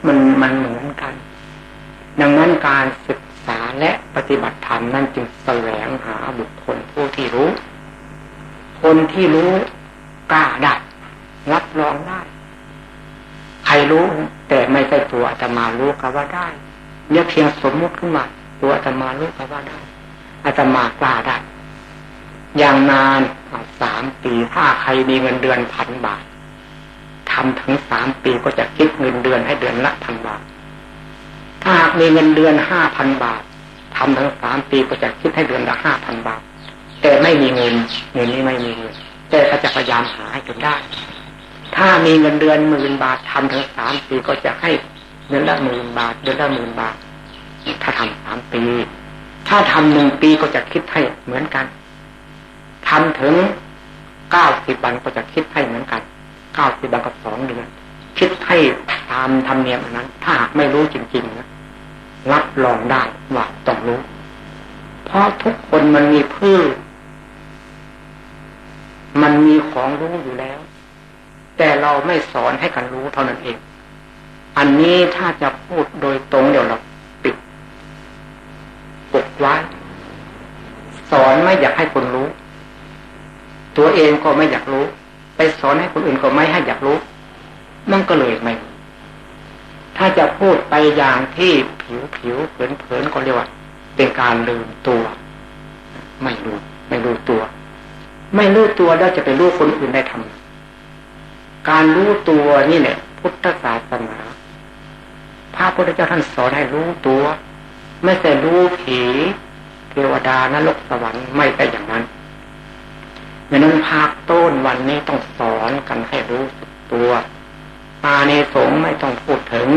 มันมันเหมือนกัน ดังนั้นการศึก ษาและปฏิบัติธรรมนั่นจึงแสวงหาบุคคลผู้ที่รู้ คนที่รู้กล้าได้รับรองได้ ใครรู้แต่ไม่ใช่ตัวอาตมารู้ก็ว่าได้เนี่ยเพียงสมมุติขึ้นมา ตัวอาตมารู้ก็ว่าได้อาตมากล้าได้ อย่างนานสามปีถ้าใครมีเงินเดือนพันบาททำถึงสามปีก็จะคิดเงินเดือนให้เดือนละพันบาท หากมีเงินเดือนห้าพันบาททำถึงสามปีก็จะคิดให้เดือนละห้าพันบาท แต่ไม่มีเงินเงินนี้ไม่มีเงินแต่เขาจะพยายามหาให้จนได้ ถ้ามีเงินเดือนหมื่นบาททำถึงสามปีก็จะให้เดือนละหมื่นบาท เดือนละหมื่นบาท ถ้าทำสามปี ถ้าทำหนึ่งปีก็จะคิดให้เหมือนกันทำถึงเก้าสิบวันก็จะคิดให้เหมือนกันเก้าสิบวันกับสองเดือนคิดให้ตามธรรมเนียมอันนั้น ถ้าหากไม่รู้จริงๆนะ รับรองได้ว่าต้องรู้ เพราะทุกคนมันมีพืชมันมีของรู้อยู่แล้ว แต่เราไม่สอนให้กันรู้เท่านั้นเอง อันนี้ถ้าจะพูดโดยตรงเดี๋ยวเราปิดปกไว้สอนไม่อยากให้คนรู้ ตัวเองก็ไม่อยากรู้ ไปสอนให้คนอื่นก็ไม่ให้อยากรู้นั่นก็เลยไม่ ถ้าจะพูดไปอย่างที่ผิวผิวเผินเผินก็เรียกว่า เป็นการลืมตัว ไม่รู้ไม่รู้ตัว ไม่รู้ตัวแล้วจะไปรู้คนอื่นได้ทำการรู้ตัวนี่แหละพุทธศาสนาพระพุทธเจ้าท่านสอนให้รู้ตัว ไม่ใช่รู้ผีเทวดานรกสวรรค์ไม่ใช่อย่างนั้นดังนั้นภาคต้นวันนี้ต้องสอนกันให้รู้ตัว อาในสงไม่ต้องพูดถึง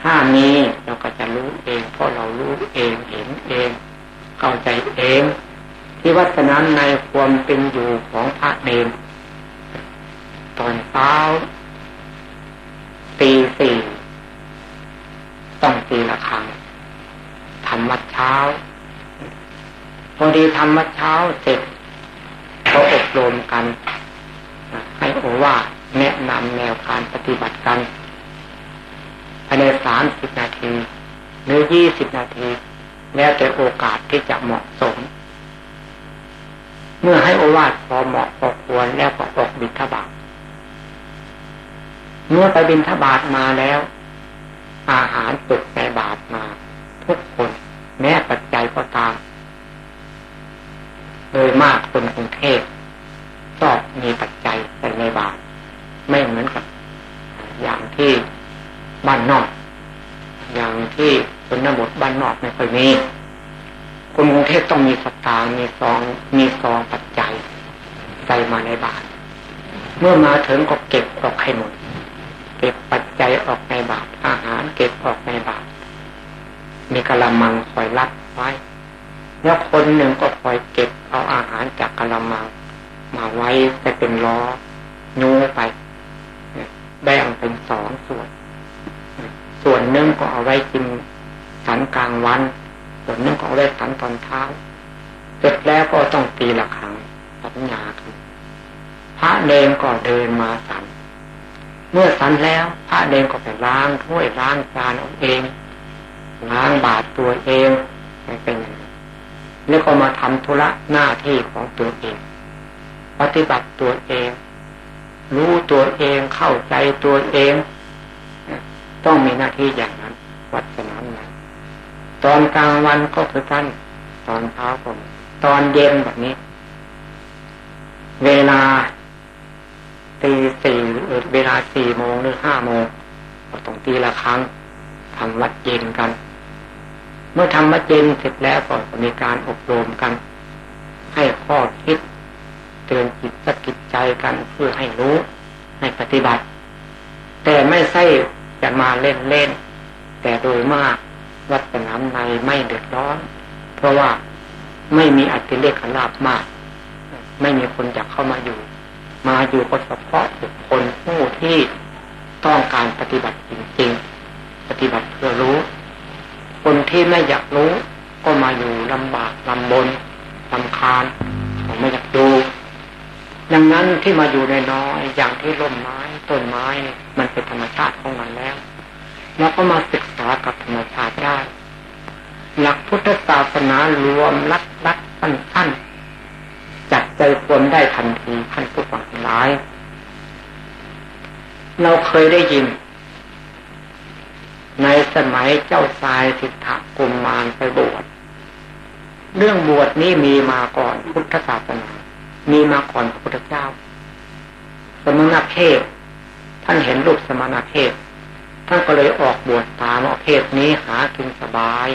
ถ้ามีเราก็จะรู้เอง เพราะเรารู้เองเห็นเอง เข้าใจเอง ที่วัฒนั้นในความเป็นอยู่ของพระเนรตอนเช้าตีสี่ต้องตีละครั้งทำวัดเช้า พอดีทำวัดเช้าเสร็จเขาอบรมกันให้โอว่า แนะนำแนวการปฏิบัติกันภายในสามสิบนาที หรือยี่สิบนาที แล้วแต่โอกาสที่จะเหมาะสม เมื่อให้โอวาทพอเหมาะพอควรแล้วก็ออกบิณฑบาตเมื่อไปบิณฑบาตมาแล้ว อาหารตกในบาตมา ทุกคน แม้ปัจจัยก็ตามโดยมากคนกรุงเทพก็มีปัจจัยแต่ในบาท ไม่เหมือนกับ อย่างที่บ้านนอก อย่างที่คนนบทบ้านนอกไม่ค่อยมีคนกรุงเทพต้องมีสตางมีซองมีซองปัจจัยใส่มาในบาท เมื่อมาถึงก็เก็บออกให้หมด เก็บปัจจัยออกในบาท อาหารเก็บออกในบาท มีกระมังคอยรับไว้ แล้วคนหนึ่งก็คอยเก็บเอาอาหารจากกระมัง มาไว้ไปเป็นล้อนูไป แบ่งเป็นสองส่วน ส่วนหนึ่งก็เอาไว้กินสันกลางวัน ส่วนหนึ่งก็เอาไว้สันตอนเช้าเสร็จแล้วก็ต้องตีละครั้งสัญญาพระเดงก็เดินมาสัน เมื่อสันแล้ว พระเดงก็ไปล้างถ้วยล้างจานเอาเองล้างบาตรตัวเองเป็นแล้วก็มาทำธุระหน้าที่ของตัวเอง ปฏิบัติตัวเอง รู้ตัวเองเข้าใจตัวเอง ต้องมีหน้าที่อย่างนั้น วัดสนามนั้นตอนกลางวันก็คือท่านตอนเช้าก็ตอนเย็นแบบนี้ เวลาตีสี่เวลาสี่โมงหรือห้าโมงก็ต้องตีละครั้งทำวัดเย็นกัน เมื่อทำวัดเย็นเสร็จแล้วก็มีการอบรมกัน ให้ข้อคิด เตือนจิตสกิจใจกันเพื่อให้รู้ให้ปฏิบัติ แต่ไม่ใช่จะมาเล่นเล่น แต่โดยมากวัดสนามในไม่เดือดร้อน เพราะว่าไม่มีอัติเลกขลาบมาก ไม่มีคนอยากเข้ามาอยู่ มาอยู่ก็เฉพาะบุคคลผู้ที่ต้องการปฏิบัติจริงๆ ปฏิบัติเพื่อรู้ คนที่ไม่อยากรู้ ก็มาอยู่ลำบากลำบนลำคาญไม่อยากดู ดังนั้นที่มาอยู่ในน้อยอย่างที่ร่มไม้ต้นไม้มันเป็นธรรมชาติของมันแล้วแล้วก็มาศึกษากับธรรมชาติได้ หลักพุทธศาสนารวมลัดลัดสั้นๆจับใจควรได้ทันทีท่านผู้ฟังหลาย เราเคยได้ยิน ในสมัยเจ้าชายสิทธะกุมมารไปบวชเรื่องบวชนี้มีมาก่อนพุทธศาสนา มีมาก่อนพระพุทธเจ้า สมณเพศท่านเห็นรูปสมณเพศท่านก็เลยออกบวชตามเพนี้หากินสบาย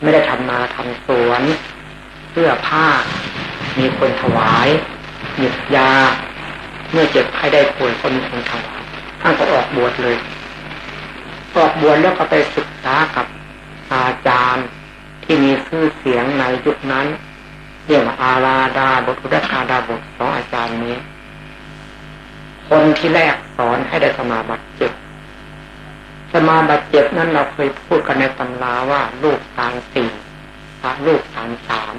ไม่ได้ทำนาทำสวนเสื้อผ้า มีคนถวายหยิบยา เมื่อเจ็บใครได้ป่วยคนคนถวายท่านก็ออกบวชเลย ออกบวชแล้วก็ไปศึกษากับอาจารย์ที่มีชื่อเสียงในยุคนั้น เรียกว่าอาราดาบทอุดคาดาบทสองอาจารย์นี้ คนที่แรกสอนให้ได้สมาบัติเจ็บสมาบัติเจ็บนั้นเราเคยพูดกันในตำราว่าลูกสารสี่พระลูกสารสาม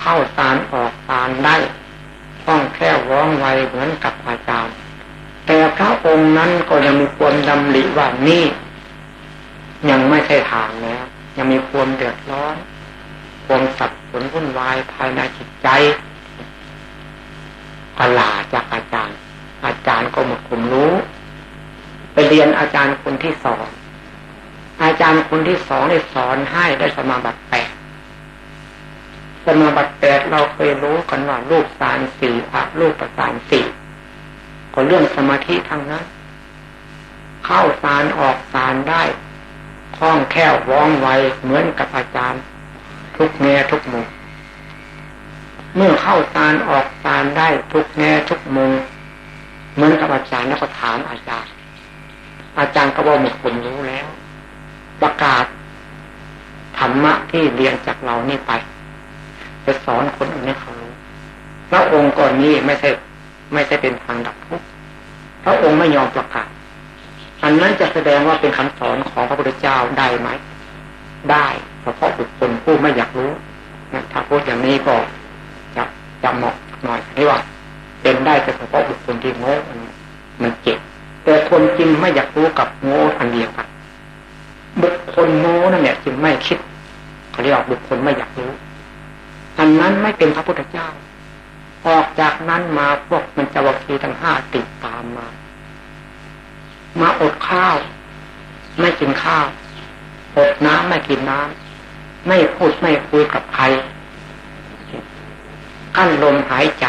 เข้าสารออกสารได้คล่องแคล่วว่องไวเหมือนกับอาจารย์ แต่พระองค์นั้นก็ยังมีความดำริว่านี่ยังไม่ใช่ทางแล้วยังมีความเดือดร้อนความสับ สนวุ่นวายภายในจิตใจกลาจากอาจารย์ อาจารย์ก็หมดความรู้ ไปเรียนอาจารย์คนที่สองอาจารย์คนที่สองได้สอนให้ได้สมาบัติแปดสมาบัติแปดเราเคยรู้กันว่ารูปสารสี่อะรูปประสานสี่ก็เรื่องสมาธิทั้งนั้น เข้าสารออกสารได้คล่องแคล่วว่องไวเหมือนกับอาจารย์ ทุกแง่ทุกมุมเมื่อเข้าตาลออกตาลได้ทุกแง่ทุกมุมเหมือนกับอาจารย์แล้วก็ถามอาจารย์ อาจารย์ก็บอกหมดผมรู้แล้ว ประกาศธรรมะที่เรียนจากเรานี่ไปไปสอนคนอื่นให้เขารู้พระองค์ก่อนนี้ไม่ใช่ไม่ใช่เป็นทางดับทุกข์พระองค์ไม่ยอมประกาศอันนั้นจะแสดงว่าเป็นคำสอนของพระพุทธเจ้าได้ไหม ได้ ฉพาะบุคคลผู้ไม่อยากรู้ถ้าพูดอย่างนี้ก็จะจะเหมาะหน่อยที่ว่า เป็นได้แต่เฉพาะบุคคลที่โง่มันเจ็บแต่คนจริงไม่อยากรู้กับโง่อันเดียวกันบุคคลโง่นั่นเนี่ยจึงไม่คิดเขาเรียกบุคคลไม่อยากรู้อันนั้นไม่เป็นพระพุทธเจ้า ออกจากนั้นมาพวกมันจะวคีทั้งห้าติดตามมา มาอดข้าว ไม่กินข้าว อดน้ำไม่กินน้ำ ไม่พูดไม่คุยกับใครกั้นลมหายใจ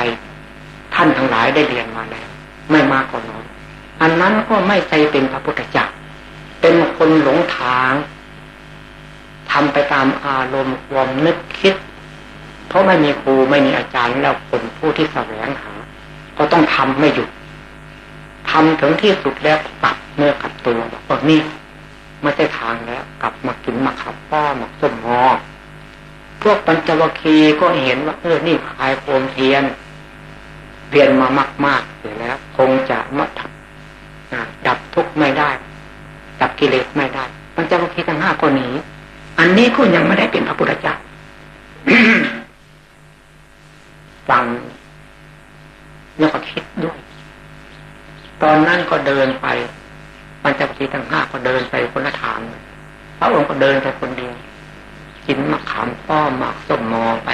ท่านทั้งหลายได้เรียนมาแล้ว ไม่มากกว่าน้อยอันนั้นก็ไม่ใช่เป็นพระพุทธเจ้าเป็นคนหลงทางทำไปตามอารมณ์ความนึกคิด เพราะไม่มีครูไม่มีอาจารย์แล้วคนผู้ที่แสวงหา ก็ต้องทำไม่หยุดทำถึงที่สุดแล้วตัดเนื้อกับตัวบอกว่านี่ ไม่ใช่ทางแล้ว กลับมากินมาขับป้อมาส้มงอพวกปัญจวัคคีย์ก็เห็นว่าเออนี่คลายโคมเทียนเรียนมามากๆเสร็จแล้ว คงจะมัดดับทุกข์ไม่ได้ ดับกิเลสไม่ได้ปัญจวัคคีย์ทั้งห้าคนนี้ อันนี้คุณยังไม่ได้เป็นพระพุทธเจ้าฟังแล้วก็คิดด้วย ตอนนั้นก็เดินไป ปัญจวัคคีทั้งห้าก็เดินไปคนละทางพระองค์ก็เดินไปคนเดียวกินมะขามป้อมหมักส้มมอไป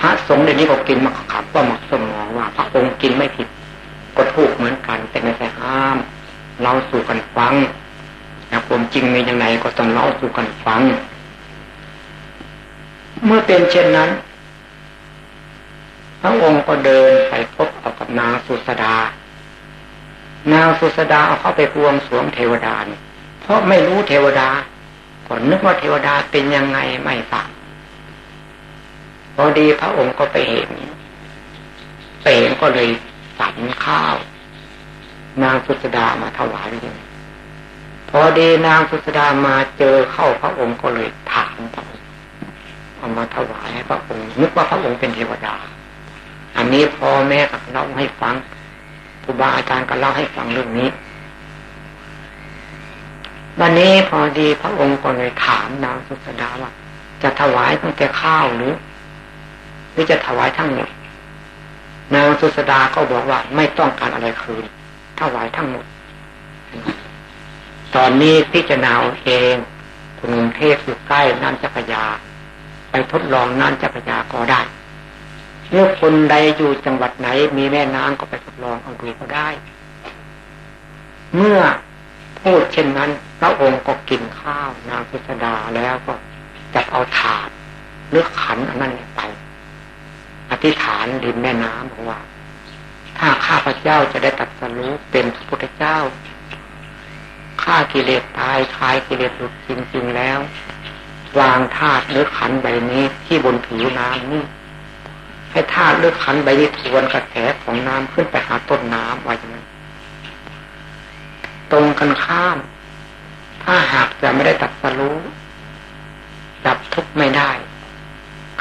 พระสงฆ์เดี๋ยวนี้ก็กินมะขามป้อมหมักส้มมอว่า พระองค์กินไม่ผิดก็ถูกเหมือนกัน แต่ไม่ใช่ห้าม เราสู่กันฟังนะความจริงมีอย่างไรก็ต้องเล่าสู่กันฟัง เมื่อเป็นเช่นนั้น พระองค์ก็เดินไปพบกับนางสุสดา นางสุสดาเอาเข้าไปพวงสวงเทวดาเนี่ยเพราะไม่รู้เทวดาก่อนนึกว่าเทวดาเป็นยังไงไม่ทราบพอดีพระองค์ก็ไปเห็นไปเห็นก็เลยสันข้าว นางสุสดามาถวายเลยพอดีนางสุสดามาเจอเข้าพระองค์ก็เลยถามพระองค์เอามาถวายให้พระองค์นึกว่าพระองค์เป็นเทวดา อันนี้พ่อแม่กับเล่าให้ฟัง รูบาอาจารย์ก็เล่าให้ฟังเรื่องนี้ วันนี้พอดีพระองค์ก็เลยถามนางสุสดาว่าจะถวายตั้งแต่ข้าวหรือหรือจะถวายทั้งหมด นางสุสดาก็บอกว่าไม่ต้องการอะไรคืนถวายทั้งหมด ตอนนี้พิจารณาเองกรุงเทพอยู่ใกล้น้ำจักรยา ไปทดลองน้ำจักรยาก็ได้ เมื่อคนใดอยู่จังหวัดไหน มีแม่น้ำก็ไปทดลองเอาดูก็ได้ เมื่อพูดเช่นนั้น พระองค์ก็กินข้าวนางพิสดาแล้วก็จับเอาถาดเลือกขันอันนั้นไป อธิษฐานดินแม่น้ำบอกว่า ถ้าข้าพระเจ้าจะได้ตัดสรู้เป็นพระพุทธเจ้าฆ่ากิเลสตายคลายกิเลสหลุดจริงๆแล้ว วางธาตุเลือกขันใบนี้ที่บนผิวน้ำนี่ ให้ธาตุเลือกขันใบนี้ทวนกระแสของน้ำขึ้นไปหาต้นน้ำไว้อย่างนั้นตรงกันข้าม ถ้าหากจะไม่ได้ตัดสรู้ ดับทุกข์ไม่ได้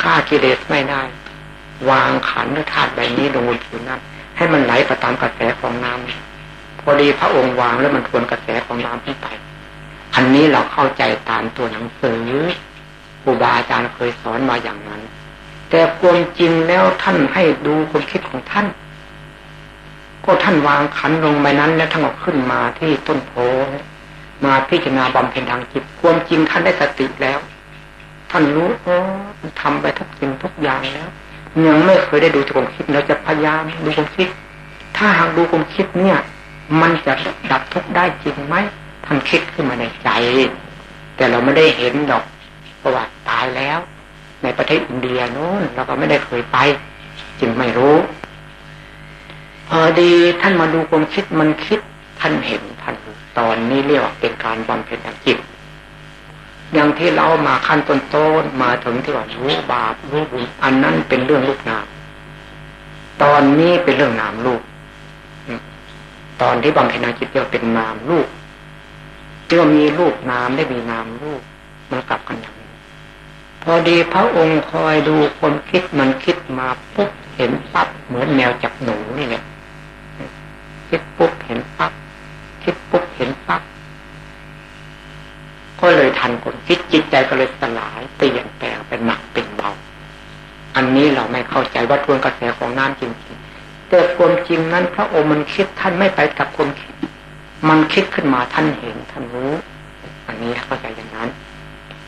ฆ่ากิเลสไม่ได้ วางขันหรือธาตุใบนี้ลงบนผิวน้ำให้มันไหลไปตามกระแสของน้ำพอดีพระองค์วางแล้วมันทวนกระแสของน้ำขึ้นไป อันนี้เราเข้าใจตามตัวหนังสือครูบาอาจารย์เคยสอนมาอย่างนั้น แต่ความจริงแล้วท่านให้ดูความคิดของท่าน ก็ท่านวางขันลงไปนั้น แล้วท่านก็ขึ้นมาที่ต้นโพมาพิจารณาบำเพ็ญทางจิต ความจริงท่านได้สติแล้ว ท่านรู้โอ้ทำไปทุกสิ่งทุกอย่างแล้วยังไม่เคยได้ดูความคิดเราจะพยายามดูความคิด ถ้าหากดูความคิดเนี่ย มันจะดับทุกได้จริงไหมท่านคิดขึ้นมาในใจ แต่เราไม่ได้เห็นดอกประวัติตายแล้ว ในประเทศอินเดียนู้นเราก็ไม่ได้เคยไป จึงไม่รู้ พอดีท่านมาดูความคิดมันคิดท่านเห็นท่านตอนนี้เรียกว่าเป็นการบำเพ็ญทางจิตอย่างที่เรามาขั้นต้นๆมาถึงที่ว่ารู้บาปรู้บุญอันนั้นเป็นเรื่องลูกนาม ตอนนี้เป็นเรื่องนามลูก ตอนที่บำเพ็ญจิตเดียวเป็นนามรูปเมื่อมีรูปนามได้มีนามรูปมันกลับกันอย่าง อดีพระองค์คอยดูคนคิดมันคิดมาปุ๊บเห็นปั๊บเหมือนแมวจับหนูนี่แหละคิดปุ๊บเห็นปั๊บคิดปุ๊บเห็นปั๊บก็เลยทันคนคิดจิตใจก็เลยสลายเปลี่ยนแปลงเป็นหนักเป็นเบา อันนี้เราไม่เข้าใจว่าทวนกระแสของน้ำจริงๆแต่ความจริงนั้น พระองค์มันคิดท่านไม่ไปกับความคิด มันคิดขึ้นมาท่านเห็นท่านรู้ อันนี้เข้าใจอย่างนั้น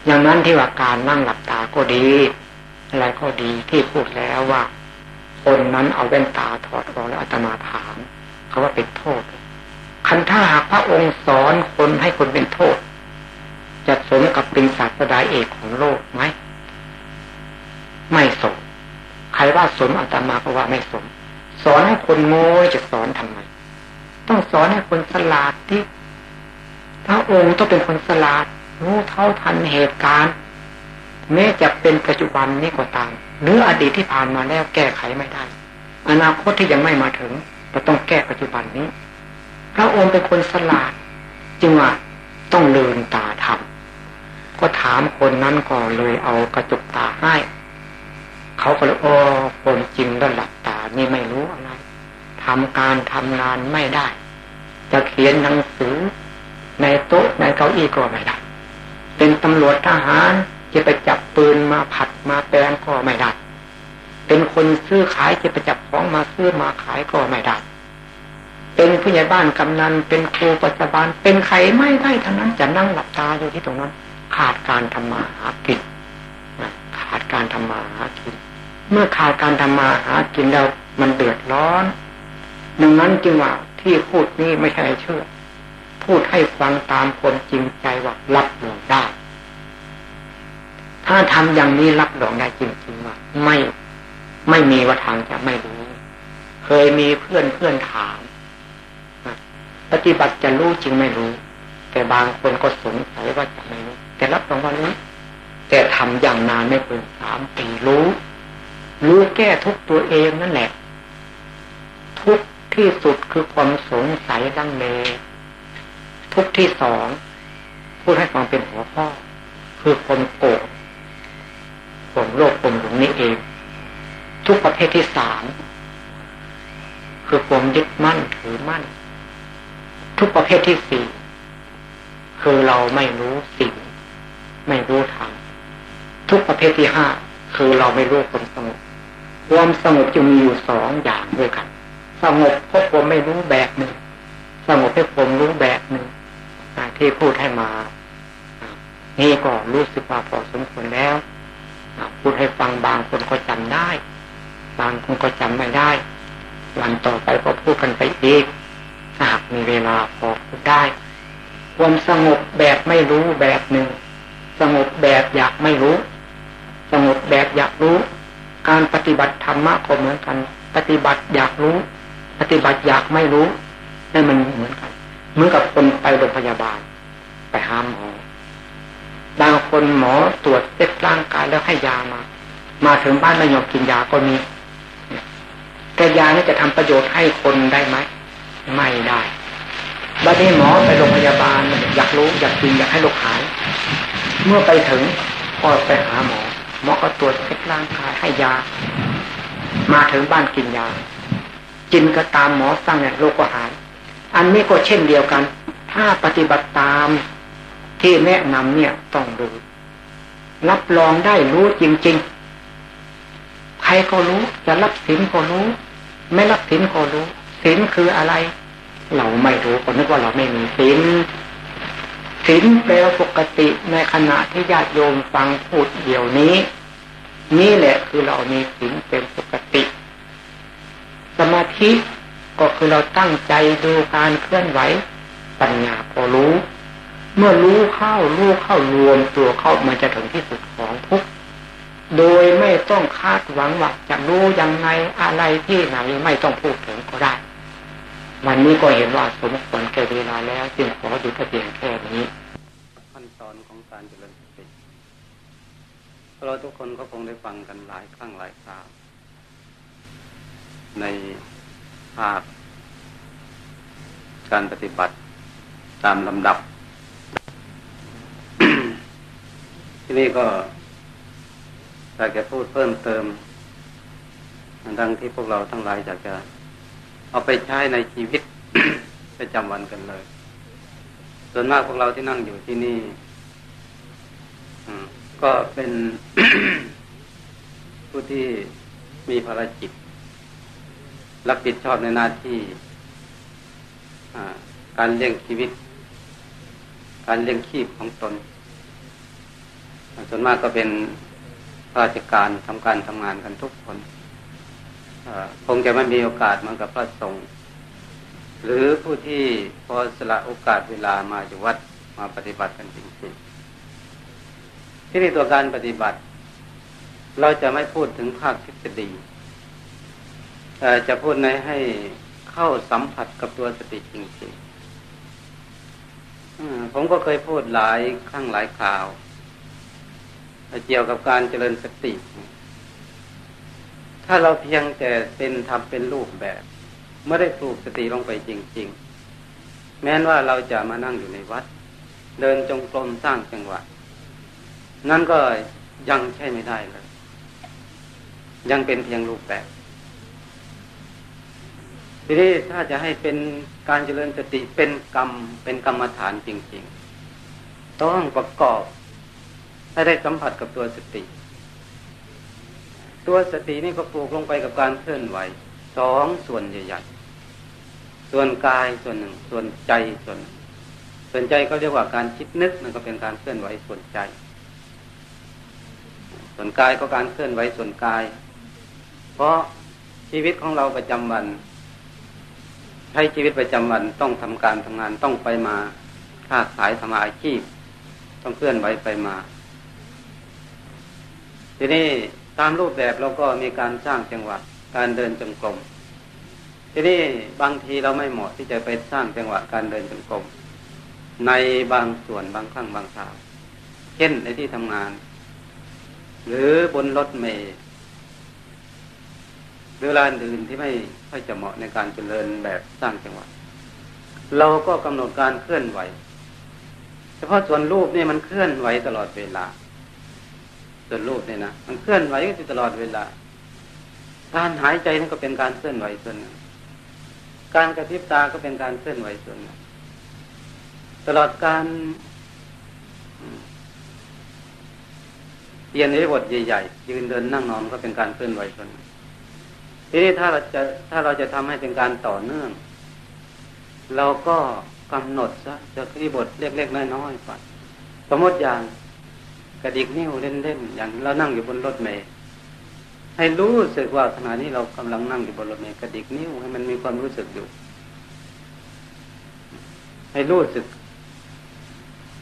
อย่างนั้นที่ว่าการนั่งหลับตาก็ดี อะไรก็ดีที่พูดแล้วว่า คนนั้นเอาแว่นตาถอดออกแล้วอาตมาถามเขาว่าเป็นโทษ คันถ้าหากพระองค์สอนคนให้คนเป็นโทษ จะสมกับเป็นศาสดาเอกของโลกไหมไม่สม ใครว่าสมอาตมาก็ว่าไม่สม สอนให้คนโง่จะสอนทำไม ต้องสอนให้คนสลาดที่พระองค์ต้องเป็นคนสลาด รู้เท่าทันเหตุการณ์แม้จะเป็นปัจจุบันนี้ก็ตามหรืออดีตที่ผ่านมาแล้วแก้ไขไม่ได้ อนาคตที่ยังไม่มาถึงก็ต้องแก้ปัจจุบันนี้ พระองค์เป็นคนสลาดจึงว่าต้องเลืนตาทำก็ถามคนนั้นก็เลยเอากระจกตาให้ เขาก็เลยโอ้คนจริงแล้วหลับตานี่ไม่รู้อะไรทำการทำงานไม่ได้ จะเขียนหนังสือในโต๊ะในเก้าอี้ก็ไม่ได้ เป็นตำรวจทหารจะไปจับปืนมาผัดมาแปลงก็ไม่ได้เป็นคนซื้อขายจะไปจับของมาซื้อมาขายก็ไม่ได้เป็นผู้ใหญ่บ้านกำนันเป็นครูปัจจุบันเป็นใครไม่ได้ทั้งนั้นจะนั่งหลับตาอยู่ที่ตรงนั้น ขาดการทำมาหากินขาดการทำมาหากิน เมื่อขาดการทำมาหากินแล้วมันเดือดร้อน ดังนั้นจึงว่าที่พูดนี้ไม่ใช่เชื่อ พูดให้ฟังตามคนจริงใจว่ารับรองได้ ถ้าทำอย่างนี้รับรองได้จริงๆว่าไม่ไม่มีว่าทางจะไม่รู้ เคยมีเพื่อนเพื่อนถามปฏิบัติจะรู้จริงไม่รู้ แต่บางคนก็สงสัยว่าจะไม่รู้ แต่รับรองว่ารู้แต่ทำอย่างนานไม่เกินสามปีรู้ รู้แก้ทุกตัวเองนั่นแหละ ทุกที่สุดคือความสงสัยดังเล ทุกที่สองพูดให้ฟังเป็นหัวข้อ คือความโกรธความโลภความหลงนี้เอง ทุกประเภทที่สามคือความยึดมั่นถือมั่น ทุกประเภทที่สี่คือเราไม่รู้สิ่ง ไม่รู้ธรรมทุกประเภทที่ห้าคือเราไม่รู้ความสงบความสงบจะมีอยู่สองอย่างด้วยกัน สงบเพราะผมไม่รู้แบบหนึ่ง สงบเพราะผมรู้แบบหนึ่ง ที่พูดให้มา นี่ก็รู้สึกว่าพอสมควรแล้วพูดให้ฟังบางคนก็จำได้ บางคนก็จำไม่ได้ วันต่อไปก็พูดกันไปอีกหากมีเวลาพอพูดได้ความสงบแบบไม่รู้แบบหนึ่ง สงบแบบอยากไม่รู้ สงบแบบอยากรู้ การปฏิบัติธรรมะก็เหมือนกัน ปฏิบัติอยากรู้ ปฏิบัติอยากไม่รู้นั่นมันเหมือนกัน เหมือนกับคนไปโรงพยาบาล ไปหาหมอ บางคนหมอตรวจเช็คร่างกายแล้วให้ยามา มาถึงบ้านไม่ยอมกินยาก็มีแต่ยานี่จะทำประโยชน์ให้คนได้ไหมไม่ได้บัดนี้หมอไปโรงพยาบาลอยากรู้อยากกินอยากให้ลูกหาย เมื่อไปถึงก็ไปหาหมอ หมอก็ตรวจเช็คร่างกายให้ยา มาถึงบ้านกินยา กินก็ตามหมอสั่งเนี่ยโรคก็หาย อันนี้ก็เช่นเดียวกัน ถ้าปฏิบัติตามที่แนะนำเนี่ยต้องดูรับรองได้รู้จริง ๆ ใครก็รู้จะรับสินก็รู้ ไม่รับสินก็รู้สินคืออะไร เราไม่รู้คนนึกว่าเราไม่มีสินสินแปลปกติในขณะที่ญาติโยมฟังพูดเดี๋ยวนี้ นี่แหละคือเรามีสินเป็นปกติ สมาธิ ก็คือเราตั้งใจดูการเคลื่อนไหว ปัญญาก็รู้ เมื่อรู้เข้ารู้เข้ารวมตัวเข้ามันจะถึงที่สุดของทุกโดยไม่ต้องคาดหวังว่าจะรู้ยังไงอะไรที่ไหนไม่ต้องพูดถึงก็ได้ วันนี้ก็เห็นว่าสมควรแก่เวลาแล้วจึงขอหยุดเพียงแค่นี้ขั้นตอนของการเจริญสติเราทุกคนก็คงได้ฟังกันหลายครั้งหลายคราวในาพ การปฏิบัติตามลำดับ ที่นี่ก็อยากจะพูดเพิ่มเติมดังที่พวกเราทั้งหลายอยากจะเอาไปใช้ในชีวิตประจำวันกันเลย ส่วนมากพวกเราที่นั่งอยู่ที่นี่ก็เป็นผู้ที่มีภารกิจ รับผิดชอบในหน้าที่การเลี้ยงชีวิต การเลี้ยงชีพของตนส่วนมากก็เป็นราชการทำการทำงานกันทุกคนคงจะไม่มีโอกาสเหมือนกับพระสงฆ์หรือผู้ที่พอสละโอกาสเวลามาอยู่วัดมาปฏิบัติกันจริงๆที่ในตัวการปฏิบัติ เราจะไม่พูดถึงภาคทฤษฎี จะพูดในให้เข้าสัมผัสกับตัวสติจริงๆผมก็เคยพูดหลายครั้งหลายคราวเกี่ยวกับการเจริญสติ ถ้าเราเพียงแต่เป็นทำเป็นรูปแบบไม่ได้ปลูกสติลงไปจริง ๆ แม้นว่าเราจะมานั่งอยู่ในวัด เดินจงกรมสร้างจังหวะนั่นก็ยังใช่ไม่ได้เลย ยังเป็นเพียงรูปแบบ ทีนี้ถ้าจะให้เป็นการเจริญสติเป็นกรรมเป็นกรรมฐานจริง ๆ ต้องประกอบให้ได้สัมผัสกับตัวสติ ตัวสตินี่ก็ปลูกลงไปกับการเคลื่อนไหวสองส่วนใหญ่ๆส่วนกายส่วนหนึ่ง ส่วนใจส่วน ส่วนใจก็เรียกว่าการคิดนึกมันก็เป็นการเคลื่อนไหวส่วนใจ ส่วนกายก็การเคลื่อนไหวส่วนกาย เพราะชีวิตของเราประจำวัน ใช้ชีวิตประจำวันต้องทำการทำงานต้องไปมาค้าขายทำอาชีพ ต้องเคลื่อนไหวไปมา ทีนี้ตามรูปแบบเราก็มีการสร้างจังหวะการเดินจงกรมทีนี้บางทีเราไม่เหมาะที่จะไปสร้างจังหวะการเดินจงกรมในบางส่วนบางครั้งบางคราวเช่นในที่ทำงาน หรือบนรถเมล์ หรือเวลาอื่นที่ไม่ค่อยจะเหมาะในการเจริญแบบสร้างจังหวะเราก็กำหนดการเคลื่อนไหว เฉพาะส่วนรูปนี่มันเคลื่อนไหวตลอดเวลา ส่วนรูปเนี่ยนะมันเคลื่อนไหวอยู่ตลอดเวลา การหายใจนั่นก็เป็นการเคลื่อนไหวส่วนหนึ่งการกระพริบตาก็เป็นการเคลื่อนไหวส่วนหนึ่งตลอดการเรียนในบทใหญ่ๆยืนเดินนั่งนอนก็เป็นการเคลื่อนไหวส่วนหนึ่ง ทีนี้ถ้าเราจะถ้าเราจะทำให้เป็นการต่อเนื่อง เราก็กำหนดซะจะคีบทเล็กๆน้อยๆก่อนสมมติอย่างกระดิกนิ้วเล่นๆอย่างเรานั่งอยู่บนรถเมล์ให้รู้สึกว่าขณะนี้เรากำลังนั่งอยู่บนรถเมล์กระดิกนิ้วให้มันมีความรู้สึกอยู่ ให้รู้สึก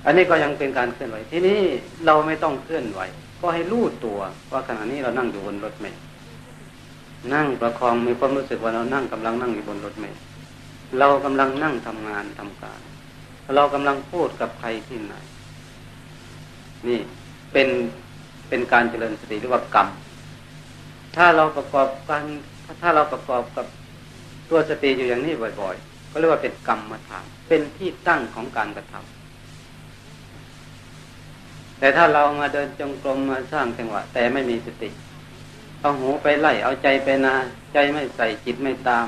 อันนี้ก็ยังเป็นการเคลื่อนไหวทีนี้เราไม่ต้องเคลื่อนไหว ก็ให้รู้ตัวว่าขณะนี้เรานั่งอยู่บนรถเมล์ นั่งประคองมีความรู้สึกว่าเรานั่งกำลังนั่งอยู่บนรถเมล์เรากำลังนั่งทำงานทำการ เรากำลังพูดกับใครที่ไหน นี่เป็นเป็นการเจริญสติหรือว่ากรรม ถ้าเราประกอบการถ้าเราประกอบกับตัวสติอยู่อย่างนี้บ่อย ๆ ก็เรียกว่าเป็นกรรมมาทำเป็นที่ตั้งของการกระทำแต่ถ้าเรามาเดินจงกรมมาสร้างจังหวะแต่ไม่มีสติ เอาหูไปไล่ เอาใจไปนา ใจไม่ใส่จิตไม่ตาม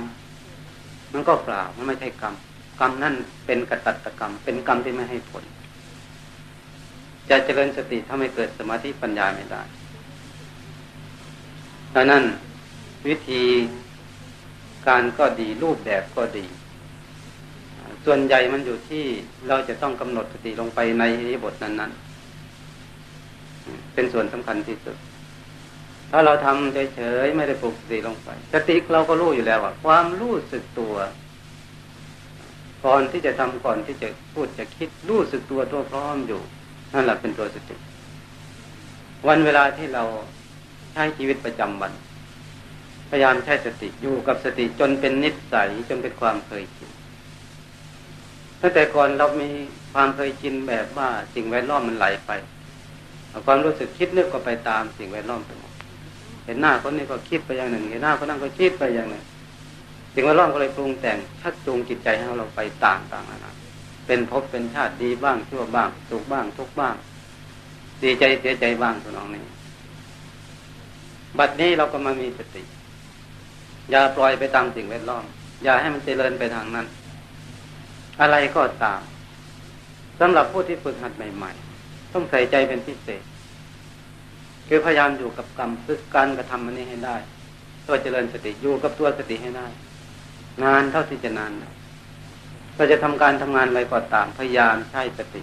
มันก็เปล่ามันไม่ใช่กรรม กรรมนั่นเป็นกตัตกรรม เป็นกรรมที่ไม่ให้ผล จะเจริญสติถ้าไม่เกิดสมาธิปัญญาไม่ได้ดังนั้นวิธีการก็ดีรูปแบบก็ดี ส่วนใหญ่มันอยู่ที่เราจะต้องกำหนดสติลงไปในบทนั้น ๆ เป็นส่วนสำคัญที่สุด ถ้าเราทำเฉยๆไม่ได้ปลุกสติลงไปสติเราก็รู้อยู่แล้วว่า ความรู้สึกตัว ก่อนที่จะทำก่อนที่จะพูดจะคิดรู้สึกตัวตัวพร้อมอยู่ นั่นแหละเป็นตัวสติ วันเวลาที่เราใช้ชีวิตประจำวัน พยายามใช้สติอยู่กับสติจนเป็นนิสัยจนเป็นความเคยชินตั้งแต่ก่อนเรามีความเคยชินแบบว่าสิ่งแวดล้อมมันไหลไปความรู้สึกคิดนึกก็ไปตามสิ่งแวดล้อมไปหมด ห็นหน้าคนนี้ก็คิดไปอย่างหนึ่ง เห็นหน้าคนนั้นก็คิดไปอย่างหนึ่งสิ่งว่าร้อนก็เลยปรุงแต่งชักจูงจิตใจให้เราไปต่างต่างนะเป็นภพเป็นชาติดีบ้างชั่วบ้างสุขบ้างทุกบ้าง ดีใจเสียใจบ้างตัวน้องนี้ บัดนี้เราก็มามีสติ อย่าปล่อยไปตามสิ่งแวดล้อม อย่าให้มันเจริญไปทางนั้น อะไรก็ตามสำหรับผู้ที่ฝึกหัดใหม่ ๆ ต้องใส่ใจเป็นพิเศษ คือพยายามอยู่กับกรรมคือการกระทำมันนี้ให้ได้ ตัวเจริญสติอยู่กับตัวสติให้ได้งานเท่าที่จะนานเราจะทำการทำงานอะไรก็ตามพยายามใช้สติ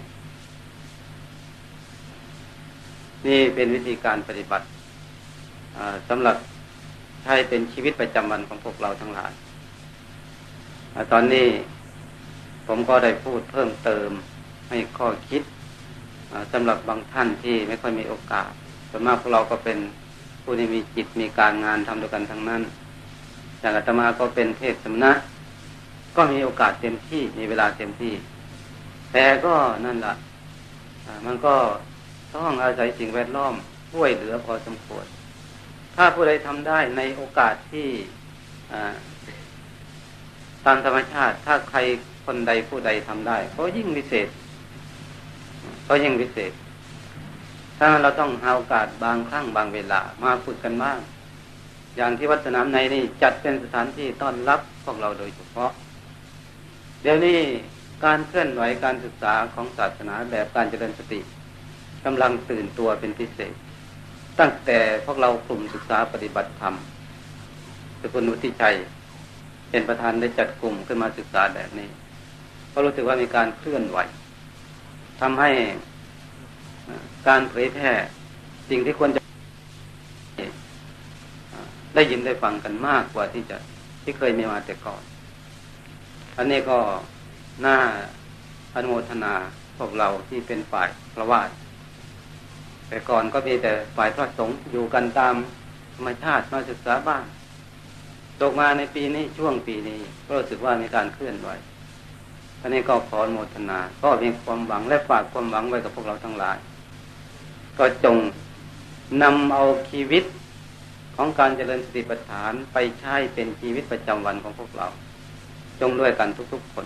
นี่เป็นวิธีการปฏิบัติสำหรับใช้เป็นชีวิตประจำวันของพวกเราทั้งหลายตอนนี้ผมก็ได้พูดเพิ่มเติมให้ข้อคิดสำหรับบางท่านที่ไม่ค่อยมีโอกาส ส่วนมากพวกเราก็เป็นผู้ที่มีจิตมีการงานทำด้วยกันทั้งนั้นอย่างอาตมาก็เป็นเพศสมณะ ก็มีโอกาสเต็มที่มีเวลาเต็มที่ แต่ก็นั่นแหละมันก็ต้องอาศัยสิ่งแวดล้อมช่วยเหลือพอสมควร ถ้าผู้ใดทำได้ในโอกาสที่ตามธรรมชาติ ถ้าใครคนใดผู้ใดทำได้ ก็ยิ่งพิเศษ ก็ยิ่งพิเศษ ถ้าเราต้องหาโอกาสบางครั้งบางเวลามาฝึกกันบ้าง อย่างที่วัดสนามในนี่จัดเป็นสถานที่ต้อนรับพวกเราโดยเฉพาะ เดี๋ยวนี้การเคลื่อนไหวการศึกษาของศาสนาแบบการเจริญสติกำลังตื่นตัวเป็นพิเศษ ตั้งแต่พวกเรากลุ่มศึกษาปฏิบัติธรรมสกุลวุฒิชัย เป็นประธานได้จัดกลุ่มขึ้นมาศึกษาแบบนี้ก็รู้สึกว่ามีการเคลื่อนไหวทำให้ การเผยแพร่สิ่งที่ควรจะ ได้ยินได้ฟังกันมากกว่าที่จะที่เคยมีมาแต่ก่อน อันนี้ก็น่าอนุโมทนาพวกเราที่เป็นฝ่ายพระวาสแต่ก่อนก็มีแต่ฝ่ายพระสงฆ์อยู่กันตามธรรมชาติมาศึกษาบ้างตกมาในปีนี้ช่วงปีนี้ก็รู้สึกว่ามีการเคลื่อนไหวท่านี้ก็ขอโมทนา ก็มีความหวังและฝากความหวังไว้กับพวกเราทั้งหลาย ก็จงนำเอาชีวิตของการเจริญสติปัฏฐานไปใช้เป็นชีวิตประจำวันของพวกเรา จงด้วยกันทุกๆคน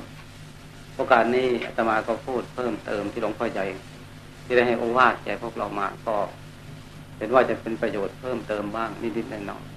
โอกาสนี้อาตมาก็พูดเพิ่มเติมที่หลวงพ่อใหญ่ที่ได้ให้โอวาทแก่พวกเรามาก็เห็นว่าจะเป็นประโยชน์เพิ่มเติมบ้างนิดๆหน่อยๆ